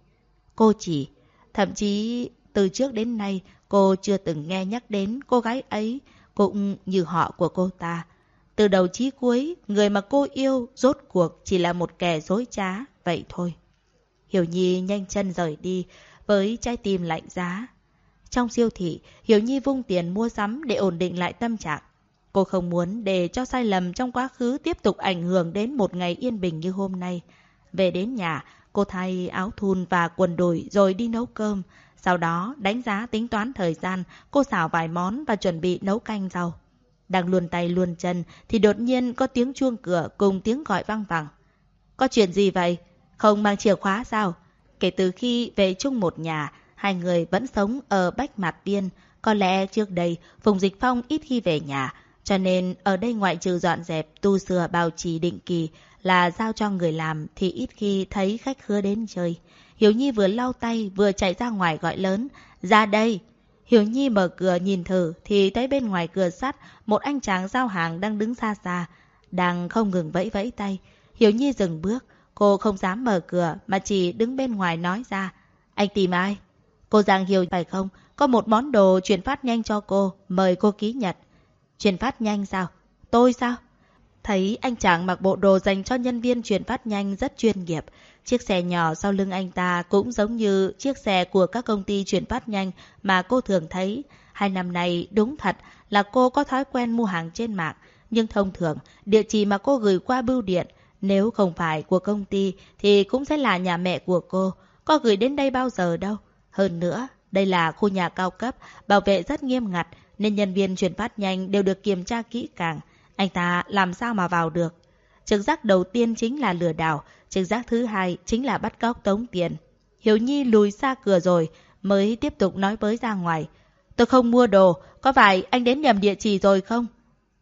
Cô chỉ, thậm chí từ trước đến nay cô chưa từng nghe nhắc đến cô gái ấy, cũng như họ của cô ta. Từ đầu chí cuối, người mà cô yêu rốt cuộc chỉ là một kẻ dối trá, vậy thôi. Hiểu Nhi nhanh chân rời đi, với trái tim lạnh giá. Trong siêu thị, Hiểu Nhi vung tiền mua sắm để ổn định lại tâm trạng. Cô không muốn để cho sai lầm trong quá khứ tiếp tục ảnh hưởng đến một ngày yên bình như hôm nay. Về đến nhà, cô thay áo thun và quần đùi rồi đi nấu cơm. Sau đó đánh giá tính toán thời gian, cô xào vài món và chuẩn bị nấu canh rau. Đang luồn tay luồn chân thì đột nhiên có tiếng chuông cửa cùng tiếng gọi vang vẳng. Có chuyện gì vậy? Không mang chìa khóa sao? Kể từ khi về chung một nhà, hai người vẫn sống ở Bách Mạt Tiên. Có lẽ trước đây, Phùng Dịch Phong ít khi về nhà, cho nên ở đây ngoại trừ dọn dẹp, tu sửa bảo trì định kỳ là giao cho người làm thì ít khi thấy khách khứa đến chơi. Hiếu Nhi vừa lau tay vừa chạy ra ngoài gọi lớn, ra đây. Hiểu Nhi mở cửa nhìn thử thì thấy bên ngoài cửa sắt một anh chàng giao hàng đang đứng xa xa, đang không ngừng vẫy vẫy tay. Hiểu Nhi dừng bước, cô không dám mở cửa mà chỉ đứng bên ngoài nói ra. Anh tìm ai? Cô Giang hiểu phải không? Có một món đồ chuyển phát nhanh cho cô, mời cô ký nhật. Chuyển phát nhanh sao? Tôi sao? Thấy anh chàng mặc bộ đồ dành cho nhân viên chuyển phát nhanh rất chuyên nghiệp. Chiếc xe nhỏ sau lưng anh ta cũng giống như chiếc xe của các công ty chuyển phát nhanh mà cô thường thấy. Hai năm nay đúng thật là cô có thói quen mua hàng trên mạng. Nhưng thông thường, địa chỉ mà cô gửi qua bưu điện, nếu không phải của công ty thì cũng sẽ là nhà mẹ của cô. Có gửi đến đây bao giờ đâu. Hơn nữa, đây là khu nhà cao cấp, bảo vệ rất nghiêm ngặt, nên nhân viên chuyển phát nhanh đều được kiểm tra kỹ càng. Anh ta làm sao mà vào được? Trực giác đầu tiên chính là lừa đảo, trực giác thứ hai chính là bắt cóc tống tiền. Hiểu Nhi lùi xa cửa rồi, mới tiếp tục nói với ra ngoài. Tôi không mua đồ, có phải anh đến nhầm địa chỉ rồi không?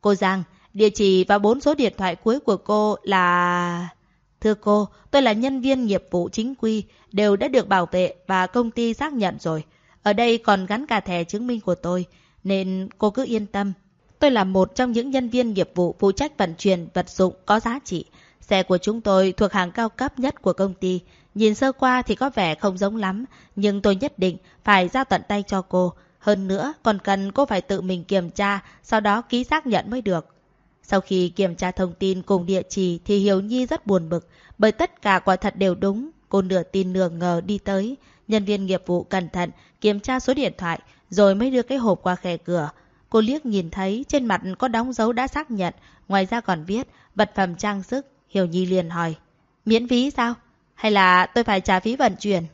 Cô Giang, địa chỉ và bốn số điện thoại cuối của cô là... Thưa cô, tôi là nhân viên nghiệp vụ chính quy, đều đã được bảo vệ và công ty xác nhận rồi. Ở đây còn gắn cả thẻ chứng minh của tôi, nên cô cứ yên tâm. Tôi là một trong những nhân viên nghiệp vụ phụ trách vận chuyển vật dụng có giá trị. Xe của chúng tôi thuộc hàng cao cấp nhất của công ty. Nhìn sơ qua thì có vẻ không giống lắm, nhưng tôi nhất định phải giao tận tay cho cô. Hơn nữa, còn cần cô phải tự mình kiểm tra, sau đó ký xác nhận mới được. Sau khi kiểm tra thông tin cùng địa chỉ thì Hiếu Nhi rất buồn bực, bởi tất cả quả thật đều đúng. Cô nửa tin nửa ngờ đi tới. Nhân viên nghiệp vụ cẩn thận kiểm tra số điện thoại, rồi mới đưa cái hộp qua khe cửa. Cô liếc nhìn thấy trên mặt có đóng dấu đã xác nhận, ngoài ra còn viết vật phẩm trang sức. Hiểu Nhi liền hỏi, miễn phí sao? Hay là tôi phải trả phí vận chuyển?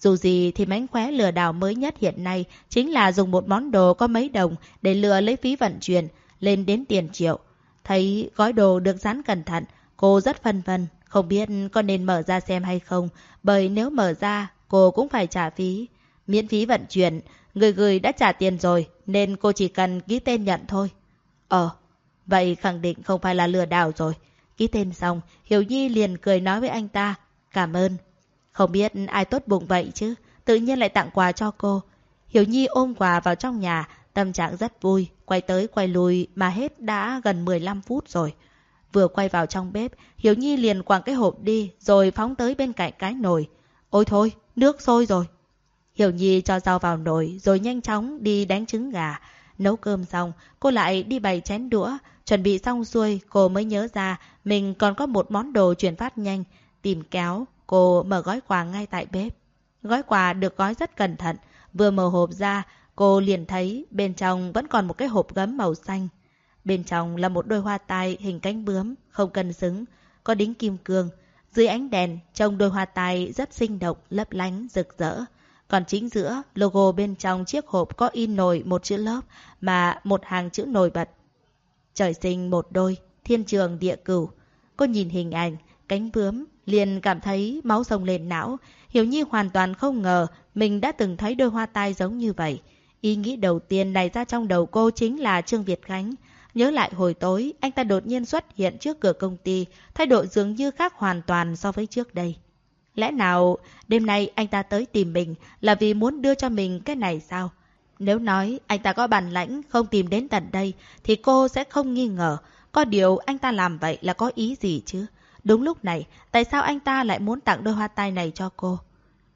Dù gì thì mánh khóe lừa đảo mới nhất hiện nay chính là dùng một món đồ có mấy đồng để lừa lấy phí vận chuyển, lên đến tiền triệu. Thấy gói đồ được dán cẩn thận, cô rất phân vân, không biết có nên mở ra xem hay không, bởi nếu mở ra, cô cũng phải trả phí. Miễn phí vận chuyển, người gửi đã trả tiền rồi, nên cô chỉ cần ký tên nhận thôi. Ờ, vậy khẳng định không phải là lừa đảo rồi. Ký tên xong, Hiểu Nhi liền cười nói với anh ta, cảm ơn. Không biết ai tốt bụng vậy chứ, tự nhiên lại tặng quà cho cô. Hiểu Nhi ôm quà vào trong nhà, tâm trạng rất vui, quay tới quay lui mà hết đã gần 15 phút rồi. Vừa quay vào trong bếp, Hiểu Nhi liền quẳng cái hộp đi rồi phóng tới bên cạnh cái nồi. Ôi thôi, nước sôi rồi. Hiểu Nhi cho rau vào nồi rồi nhanh chóng đi đánh trứng gà. Nấu cơm xong, cô lại đi bày chén đũa. Chuẩn bị xong xuôi, cô mới nhớ ra mình còn có một món đồ chuyển phát nhanh. Tìm kéo, cô mở gói quà ngay tại bếp. Gói quà được gói rất cẩn thận. Vừa mở hộp ra, cô liền thấy bên trong vẫn còn một cái hộp gấm màu xanh. Bên trong là một đôi hoa tai hình cánh bướm, không cân xứng, có đính kim cương. Dưới ánh đèn, trông đôi hoa tai rất sinh động, lấp lánh, rực rỡ. Còn chính giữa, logo bên trong chiếc hộp có in nổi một chữ lớp mà một hàng chữ nổi bật. Trời sinh một đôi, thiên trường địa cửu. Cô nhìn hình ảnh, cánh bướm, liền cảm thấy máu sông lên não. Hiểu Nhi hoàn toàn không ngờ mình đã từng thấy đôi hoa tai giống như vậy. Ý nghĩ đầu tiên này ra trong đầu cô chính là Trương Việt Khánh. Nhớ lại hồi tối, anh ta đột nhiên xuất hiện trước cửa công ty, thay độ dường như khác hoàn toàn so với trước đây. Lẽ nào đêm nay anh ta tới tìm mình là vì muốn đưa cho mình cái này sao? Nếu nói anh ta có bản lãnh không tìm đến tận đây thì cô sẽ không nghi ngờ. Có điều anh ta làm vậy là có ý gì chứ? Đúng lúc này, tại sao anh ta lại muốn tặng đôi hoa tai này cho cô?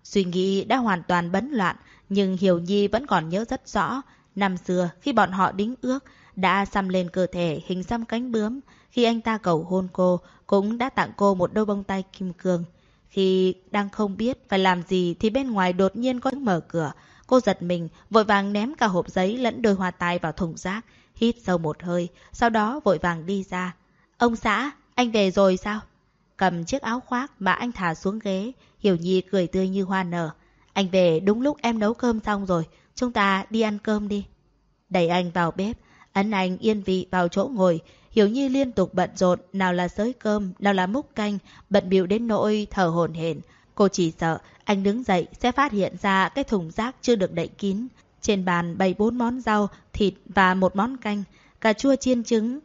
Suy nghĩ đã hoàn toàn bấn loạn, nhưng Hiểu Nhi vẫn còn nhớ rất rõ. Năm xưa, khi bọn họ đính ước, đã xăm lên cơ thể hình xăm cánh bướm. Khi anh ta cầu hôn cô, cũng đã tặng cô một đôi bông tai kim cương. Khi đang không biết phải làm gì thì bên ngoài đột nhiên có mở cửa. Cô giật mình, vội vàng ném cả hộp giấy lẫn đôi hoa tai vào thùng rác, hít sâu một hơi, sau đó vội vàng đi ra. Ông xã, anh về rồi sao? Cầm chiếc áo khoác mà anh thả xuống ghế, Hiểu Nhi cười tươi như hoa nở. Anh về đúng lúc em nấu cơm xong rồi, chúng ta đi ăn cơm đi. Đẩy anh vào bếp, ấn anh yên vị vào chỗ ngồi, Hiểu Nhi liên tục bận rộn, nào là sới cơm, nào là múc canh, bận bịu đến nỗi thở hổn hển. Cô chỉ sợ anh đứng dậy sẽ phát hiện ra cái thùng rác chưa được đậy kín. Trên bàn bày bốn món rau, thịt và một món canh, cà chua chiên trứng,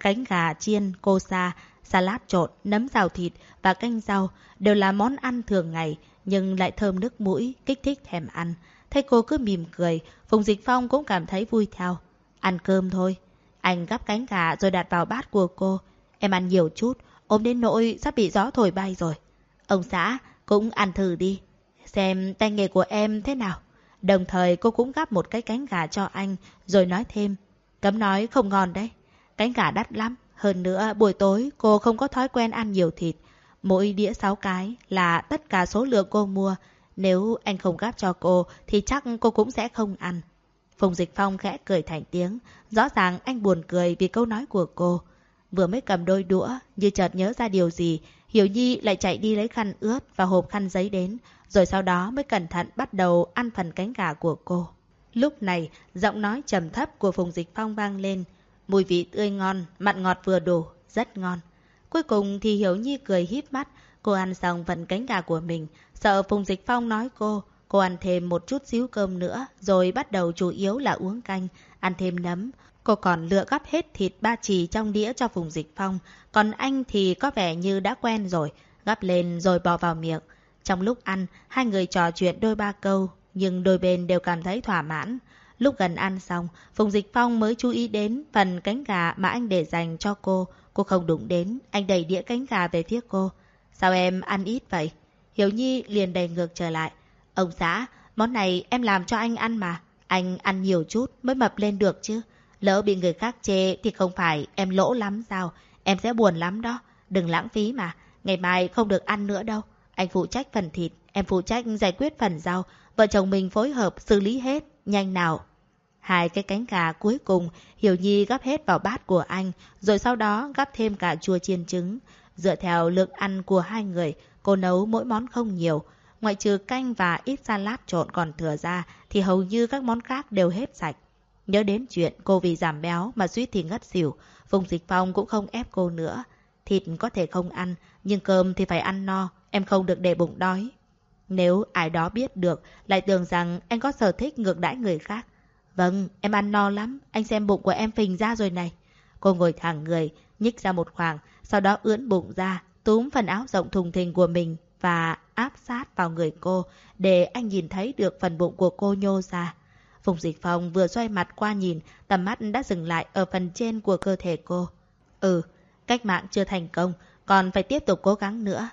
cánh gà chiên, cô sa, salad trộn, nấm xào thịt và canh rau đều là món ăn thường ngày nhưng lại thơm nước mũi, kích thích thèm ăn. Thấy cô cứ mỉm cười, Phùng Dịch Phong cũng cảm thấy vui theo. Ăn cơm thôi. Anh gắp cánh gà rồi đặt vào bát của cô. Em ăn nhiều chút, ôm đến nỗi sắp bị gió thổi bay rồi. Ông xã cũng ăn thử đi. Xem tay nghề của em thế nào. Đồng thời cô cũng gắp một cái cánh gà cho anh, rồi nói thêm. Cấm nói không ngon đấy. Cánh gà đắt lắm. Hơn nữa, buổi tối cô không có thói quen ăn nhiều thịt. Mỗi đĩa sáu cái là tất cả số lượng cô mua. Nếu anh không gắp cho cô thì chắc cô cũng sẽ không ăn. Phùng Dịch Phong khẽ cười thành tiếng. Rõ ràng anh buồn cười vì câu nói của cô. Vừa mới cầm đôi đũa, như chợt nhớ ra điều gì, Hiểu Nhi lại chạy đi lấy khăn ướt và hộp khăn giấy đến, rồi sau đó mới cẩn thận bắt đầu ăn phần cánh gà của cô. Lúc này, giọng nói trầm thấp của Phùng Dịch Phong vang lên. Mùi vị tươi ngon, mặn ngọt vừa đủ, rất ngon. Cuối cùng thì Hiểu Nhi cười híp mắt, cô ăn xong phần cánh gà của mình, sợ Phùng Dịch Phong nói cô. Cô ăn thêm một chút xíu cơm nữa, rồi bắt đầu chủ yếu là uống canh, ăn thêm nấm. Cô còn lựa gắp hết thịt ba chỉ trong đĩa cho Phùng Dịch Phong, còn anh thì có vẻ như đã quen rồi, gắp lên rồi bỏ vào miệng. Trong lúc ăn, hai người trò chuyện đôi ba câu, nhưng đôi bên đều cảm thấy thỏa mãn. Lúc gần ăn xong, Phùng Dịch Phong mới chú ý đến phần cánh gà mà anh để dành cho cô. Cô không đụng đến, anh đẩy đĩa cánh gà về phía cô. Sao em ăn ít vậy? Hiểu Nhi liền đầy ngược trở lại. Ông xã, món này em làm cho anh ăn mà. Anh ăn nhiều chút mới mập lên được chứ. Lỡ bị người khác chê thì không phải em lỗ lắm sao? Em sẽ buồn lắm đó. Đừng lãng phí mà. Ngày mai không được ăn nữa đâu. Anh phụ trách phần thịt, em phụ trách giải quyết phần rau. Vợ chồng mình phối hợp xử lý hết. Nhanh nào. Hai cái cánh gà cuối cùng, Hiểu Nhi gắp hết vào bát của anh, rồi sau đó gắp thêm cả chua chiên trứng. Dựa theo lượng ăn của hai người, cô nấu mỗi món không nhiều. Ngoại trừ canh và ít salad trộn còn thừa ra, thì hầu như các món khác đều hết sạch. Nhớ đến chuyện cô vì giảm béo mà suýt thì ngất xỉu, Phùng Dịch Phong cũng không ép cô nữa. Thịt có thể không ăn, nhưng cơm thì phải ăn no, em không được để bụng đói. Nếu ai đó biết được, lại tưởng rằng anh có sở thích ngược đãi người khác, Vâng, em ăn no lắm, anh xem bụng của em phình ra rồi này. Cô ngồi thẳng người, nhích ra một khoảng, sau đó ưỡn bụng ra, túm phần áo rộng thùng thình của mình và áp sát vào người cô để anh nhìn thấy được phần bụng của cô nhô ra. Phùng Dịch Phong vừa xoay mặt qua nhìn, tầm mắt đã dừng lại ở phần trên của cơ thể cô. Ừ, cách mạng chưa thành công, còn phải tiếp tục cố gắng nữa.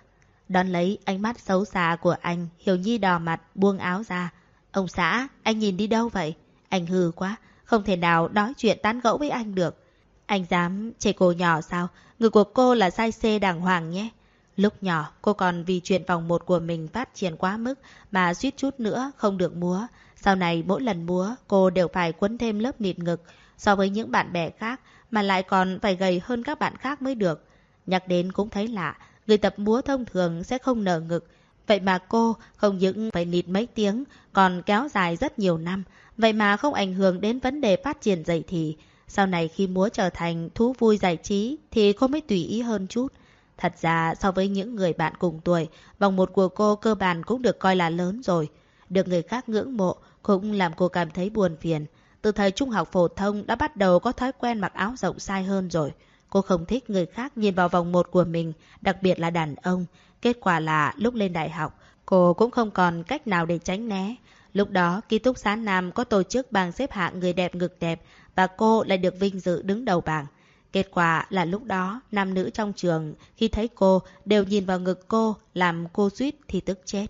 Đón lấy ánh mắt xấu xa của anh, Hiểu Nhi đỏ mặt, buông áo ra. Ông xã, anh nhìn đi đâu vậy? Anh hư quá, không thể nào nói chuyện tán gẫu với anh được. Anh dám chê cô nhỏ sao? Người của cô là sai xê đàng hoàng nhé. Lúc nhỏ, cô còn vì chuyện vòng một của mình phát triển quá mức mà suýt chút nữa không được múa. Sau này mỗi lần múa, cô đều phải quấn thêm lớp nịt ngực so với những bạn bè khác mà lại còn phải gầy hơn các bạn khác mới được. Nhắc đến cũng thấy lạ, người tập múa thông thường sẽ không nở ngực. Vậy mà cô không những phải nịt mấy tiếng, còn kéo dài rất nhiều năm. Vậy mà không ảnh hưởng đến vấn đề phát triển dậy thì. Sau này khi múa trở thành thú vui giải trí thì cô mới tùy ý hơn chút. Thật ra so với những người bạn cùng tuổi, vòng một của cô cơ bản cũng được coi là lớn rồi. Được người khác ngưỡng mộ cũng làm cô cảm thấy buồn phiền. Từ thời trung học phổ thông đã bắt đầu có thói quen mặc áo rộng sai hơn rồi. Cô không thích người khác nhìn vào vòng một của mình, đặc biệt là đàn ông. Kết quả là lúc lên đại học, cô cũng không còn cách nào để tránh né. Lúc đó, ký túc xá Nam có tổ chức bảng xếp hạng người đẹp ngực đẹp và cô lại được vinh dự đứng đầu bảng. Kết quả là lúc đó, nam nữ trong trường khi thấy cô đều nhìn vào ngực cô làm cô suýt thì tức chết.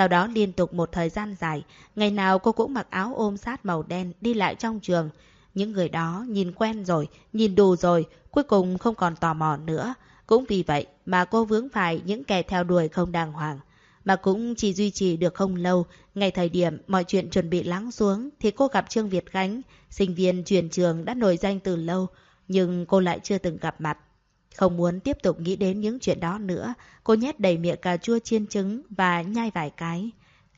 Sau đó liên tục một thời gian dài, ngày nào cô cũng mặc áo ôm sát màu đen đi lại trong trường. Những người đó nhìn quen rồi, nhìn đủ rồi, cuối cùng không còn tò mò nữa. Cũng vì vậy mà cô vướng phải những kẻ theo đuổi không đàng hoàng. Mà cũng chỉ duy trì được không lâu, ngay thời điểm mọi chuyện chuẩn bị lắng xuống thì cô gặp Trương Việt Khánh, sinh viên chuyển trường đã nổi danh từ lâu, nhưng cô lại chưa từng gặp mặt. Không muốn tiếp tục nghĩ đến những chuyện đó nữa, cô nhét đầy miệng cà chua chiên trứng và nhai vài cái.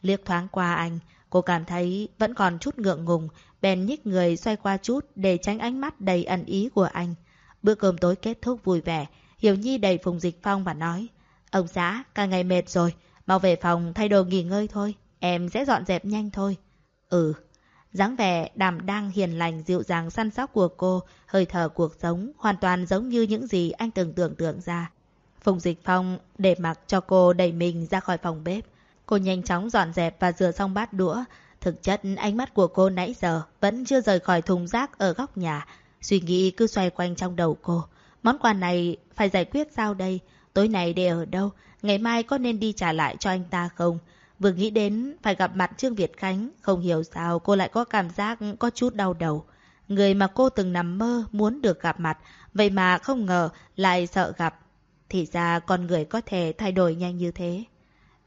Liếc thoáng qua anh, cô cảm thấy vẫn còn chút ngượng ngùng, bèn nhích người xoay qua chút để tránh ánh mắt đầy ẩn ý của anh. Bữa cơm tối kết thúc vui vẻ, Hiểu Nhi đầy Phùng Dịch Phong và nói, Ông xã, cả ngày mệt rồi, mau về phòng thay đồ nghỉ ngơi thôi, em sẽ dọn dẹp nhanh thôi. Ừ, dáng vẻ đàm đang hiền lành dịu dàng săn sóc của cô, hơi thở cuộc sống hoàn toàn giống như những gì anh từng tưởng tượng ra. Phùng Dịch Phong để mặc cho cô đẩy mình ra khỏi phòng bếp. Cô nhanh chóng dọn dẹp và rửa xong bát đũa. Thực chất ánh mắt của cô nãy giờ vẫn chưa rời khỏi thùng rác ở góc nhà. Suy nghĩ cứ xoay quanh trong đầu cô. Món quà này phải giải quyết sao đây? Tối nay để ở đâu? Ngày mai có nên đi trả lại cho anh ta không? Vừa nghĩ đến phải gặp mặt Trương Việt Khánh, không hiểu sao cô lại có cảm giác có chút đau đầu. Người mà cô từng nằm mơ muốn được gặp mặt, vậy mà không ngờ lại sợ gặp. Thì ra con người có thể thay đổi nhanh như thế.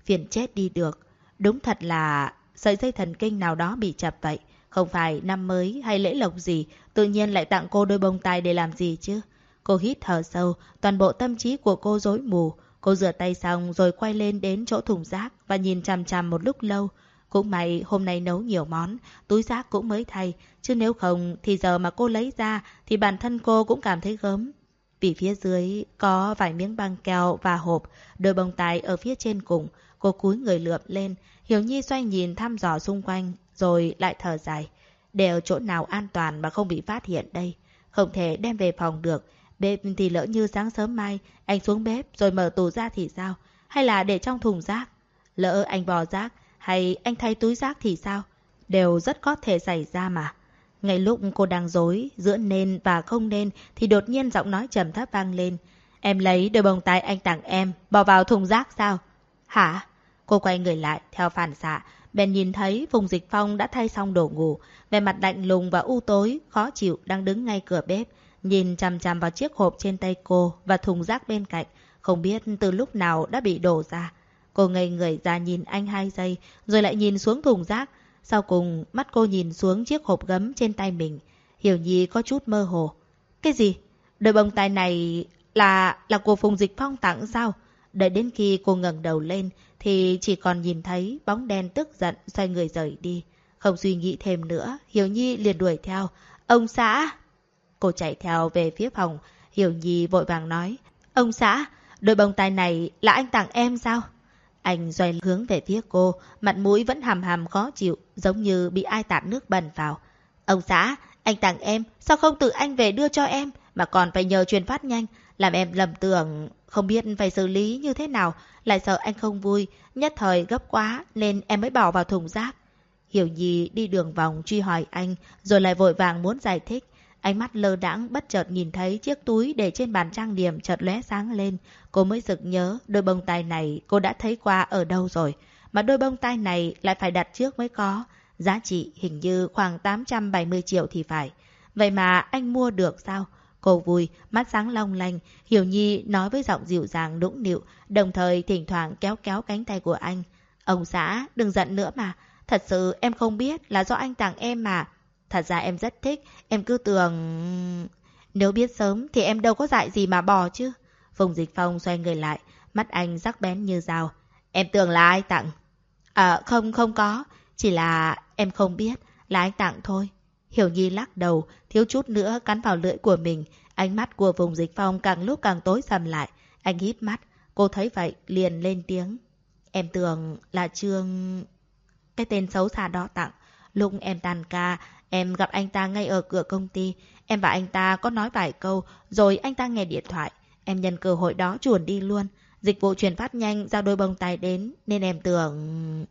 Phiền chết đi được. Đúng thật là sợi dây thần kinh nào đó bị chập vậy. Không phải năm mới hay lễ lộc gì, tự nhiên lại tặng cô đôi bông tai để làm gì chứ. Cô hít thở sâu, toàn bộ tâm trí của cô rối mù. Cô rửa tay xong rồi quay lên đến chỗ thùng rác và nhìn chằm chằm một lúc lâu. Cũng may hôm nay nấu nhiều món, túi rác cũng mới thay, chứ nếu không thì giờ mà cô lấy ra thì bản thân cô cũng cảm thấy gớm. Vì phía dưới có vài miếng băng keo và hộp, đôi bông tai ở phía trên cùng. Cô cúi người lượm lên, Hiểu Nhi xoay nhìn thăm dò xung quanh, rồi lại thở dài. Để ở chỗ nào an toàn mà không bị phát hiện đây. Không thể đem về phòng được. Bếp thì lỡ như sáng sớm mai, anh xuống bếp rồi mở tủ ra thì sao? Hay là để trong thùng rác? Lỡ anh bò rác, hay anh thay túi rác thì sao? Đều rất có thể xảy ra mà. Ngay lúc cô đang dối giữa nên và không nên thì đột nhiên giọng nói trầm thấp vang lên. Em lấy đôi bông tai anh tặng em, bỏ vào thùng rác sao? Hả? Cô quay người lại theo phản xạ. Bèn nhìn thấy Phùng Dịch Phong đã thay xong đồ ngủ. vẻ mặt lạnh lùng và u tối, khó chịu đang đứng ngay cửa bếp. Nhìn chằm chằm vào chiếc hộp trên tay cô và thùng rác bên cạnh. Không biết từ lúc nào đã bị đổ ra. Cô ngây người ra nhìn anh hai giây, rồi lại nhìn xuống thùng rác. Sau cùng, mắt cô nhìn xuống chiếc hộp gấm trên tay mình. Hiểu Nhi có chút mơ hồ. Cái gì? Đôi bông tai này là... là của Phùng Dịch Phong tặng sao? Đợi đến khi cô ngẩng đầu lên thì chỉ còn nhìn thấy bóng đen tức giận xoay người rời đi. Không suy nghĩ thêm nữa, Hiểu Nhi liền đuổi theo. Ông xã! Cô chạy theo về phía phòng. Hiểu Nhi vội vàng nói. Ông xã, đôi bông tai này là anh tặng em sao? Anh xoay hướng về phía cô, mặt mũi vẫn hàm hàm khó chịu, giống như bị ai tạt nước bẩn vào. Ông xã, anh tặng em, sao không tự anh về đưa cho em, mà còn phải nhờ truyền phát nhanh, làm em lầm tưởng, không biết phải xử lý như thế nào, lại sợ anh không vui, nhất thời gấp quá nên em mới bỏ vào thùng rác. Hiểu Nhi đi đường vòng truy hỏi anh, rồi lại vội vàng muốn giải thích. Ánh mắt lơ đãng bất chợt nhìn thấy chiếc túi để trên bàn trang điểm chợt lóe sáng lên. Cô mới sực nhớ đôi bông tai này cô đã thấy qua ở đâu rồi. Mà đôi bông tai này lại phải đặt trước mới có. Giá trị hình như khoảng 870 triệu thì phải. Vậy mà anh mua được sao? Cô vui, mắt sáng long lanh, Hiểu Nhi nói với giọng dịu dàng nũng nịu, đồng thời thỉnh thoảng kéo kéo cánh tay của anh. Ông xã, đừng giận nữa mà. Thật sự em không biết là do anh tặng em mà. Thật ra em rất thích, em cứ tưởng... Nếu biết sớm thì em đâu có dại gì mà bỏ chứ. Phùng Dịch Phong xoay người lại, mắt anh sắc bén như dao. Em tưởng là ai tặng? À không, không có. Chỉ là em không biết là anh tặng thôi. Hiểu Nhi lắc đầu, thiếu chút nữa cắn vào lưỡi của mình. Ánh mắt của vùng dịch phong càng lúc càng tối sầm lại. Anh híp mắt, cô thấy vậy liền lên tiếng. Em tưởng là Trương... Cái tên xấu xa đó tặng. Lúc em tàn ca, em gặp anh ta ngay ở cửa công ty. Em và anh ta có nói vài câu, rồi anh ta nghe điện thoại. Em nhân cơ hội đó chuồn đi luôn. Dịch vụ chuyển phát nhanh giao đôi bông tai đến, nên em tưởng...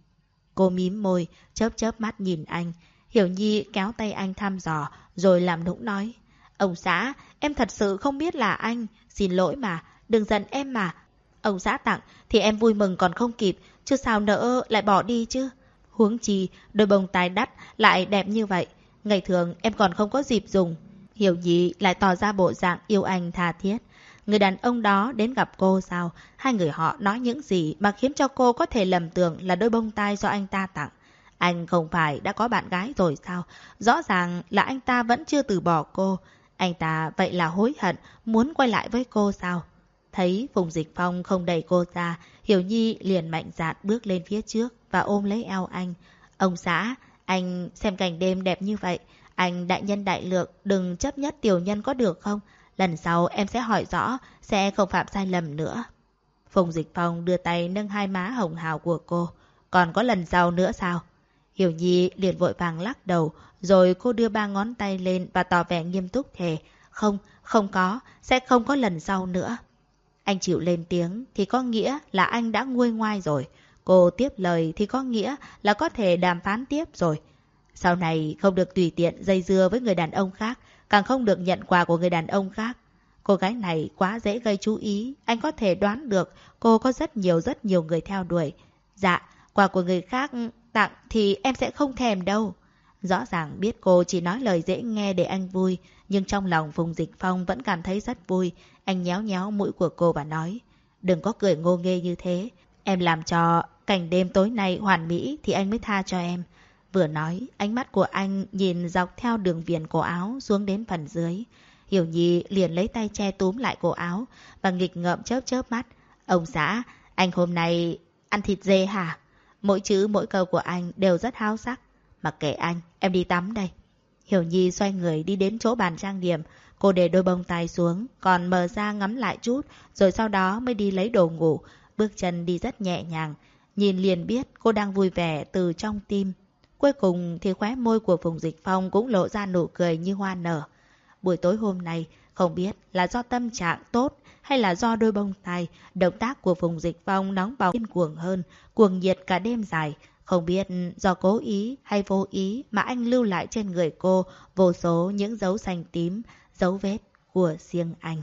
Cô mím môi, chớp chớp mắt nhìn anh. Hiểu Nhi kéo tay anh thăm dò, rồi làm nũng nói. Ông xã, em thật sự không biết là anh. Xin lỗi mà, đừng giận em mà. Ông xã tặng thì em vui mừng còn không kịp, chứ sao nỡ lại bỏ đi chứ. Huống chi, đôi bông tai đắt lại đẹp như vậy. Ngày thường em còn không có dịp dùng. Hiểu Nhi lại tỏ ra bộ dạng yêu anh tha thiết. Người đàn ông đó đến gặp cô sao? Hai người họ nói những gì mà khiến cho cô có thể lầm tưởng là đôi bông tai do anh ta tặng. Anh không phải đã có bạn gái rồi sao? Rõ ràng là anh ta vẫn chưa từ bỏ cô. Anh ta vậy là hối hận, muốn quay lại với cô sao? Thấy Phùng Dịch Phong không đẩy cô ra, Hiểu Nhi liền mạnh dạn bước lên phía trước và ôm lấy eo anh. Ông xã, anh xem cảnh đêm đẹp như vậy. Anh đại nhân đại lượng, đừng chấp nhất tiểu nhân có được không? Lần sau em sẽ hỏi rõ, sẽ không phạm sai lầm nữa. Phùng Dịch Phong đưa tay nâng hai má hồng hào của cô. Còn có lần sau nữa sao? Hiểu Nhi liền vội vàng lắc đầu, rồi cô đưa ba ngón tay lên và tỏ vẻ nghiêm túc thề. Không, không có, sẽ không có lần sau nữa. Anh chịu lên tiếng thì có nghĩa là anh đã nguôi ngoai rồi. Cô tiếp lời thì có nghĩa là có thể đàm phán tiếp rồi. Sau này không được tùy tiện dây dưa với người đàn ông khác, càng không được nhận quà của người đàn ông khác. Cô gái này quá dễ gây chú ý, anh có thể đoán được cô có rất nhiều rất nhiều người theo đuổi. Dạ, quà của người khác tặng thì em sẽ không thèm đâu. Rõ ràng biết cô chỉ nói lời dễ nghe để anh vui, nhưng trong lòng Phùng Dịch Phong vẫn cảm thấy rất vui. Anh nhéo nhéo mũi của cô và nói, đừng có cười ngô nghê như thế. Em làm cho cảnh đêm tối nay hoàn mỹ thì anh mới tha cho em. Vừa nói, ánh mắt của anh nhìn dọc theo đường viền cổ áo xuống đến phần dưới. Hiểu Nhi liền lấy tay che túm lại cổ áo và nghịch ngợm chớp chớp mắt. Ông xã, anh hôm nay ăn thịt dê hả? Mỗi chữ mỗi câu của anh đều rất háo sắc. Mặc kệ anh, em đi tắm đây. Hiểu Nhi xoay người đi đến chỗ bàn trang điểm. Cô để đôi bông tai xuống, còn mở ra ngắm lại chút, rồi sau đó mới đi lấy đồ ngủ. Bước chân đi rất nhẹ nhàng. Nhìn liền biết cô đang vui vẻ từ trong tim. Cuối cùng thì khóe môi của Phùng Dịch Phong cũng lộ ra nụ cười như hoa nở. Buổi tối hôm nay, không biết là do tâm trạng tốt hay là do đôi bông tai, động tác của Phùng Dịch Phong nóng bỏng điên cuồng hơn, cuồng nhiệt cả đêm dài. Không biết do cố ý hay vô ý mà anh lưu lại trên người cô vô số những dấu xanh tím, dấu vết của riêng anh.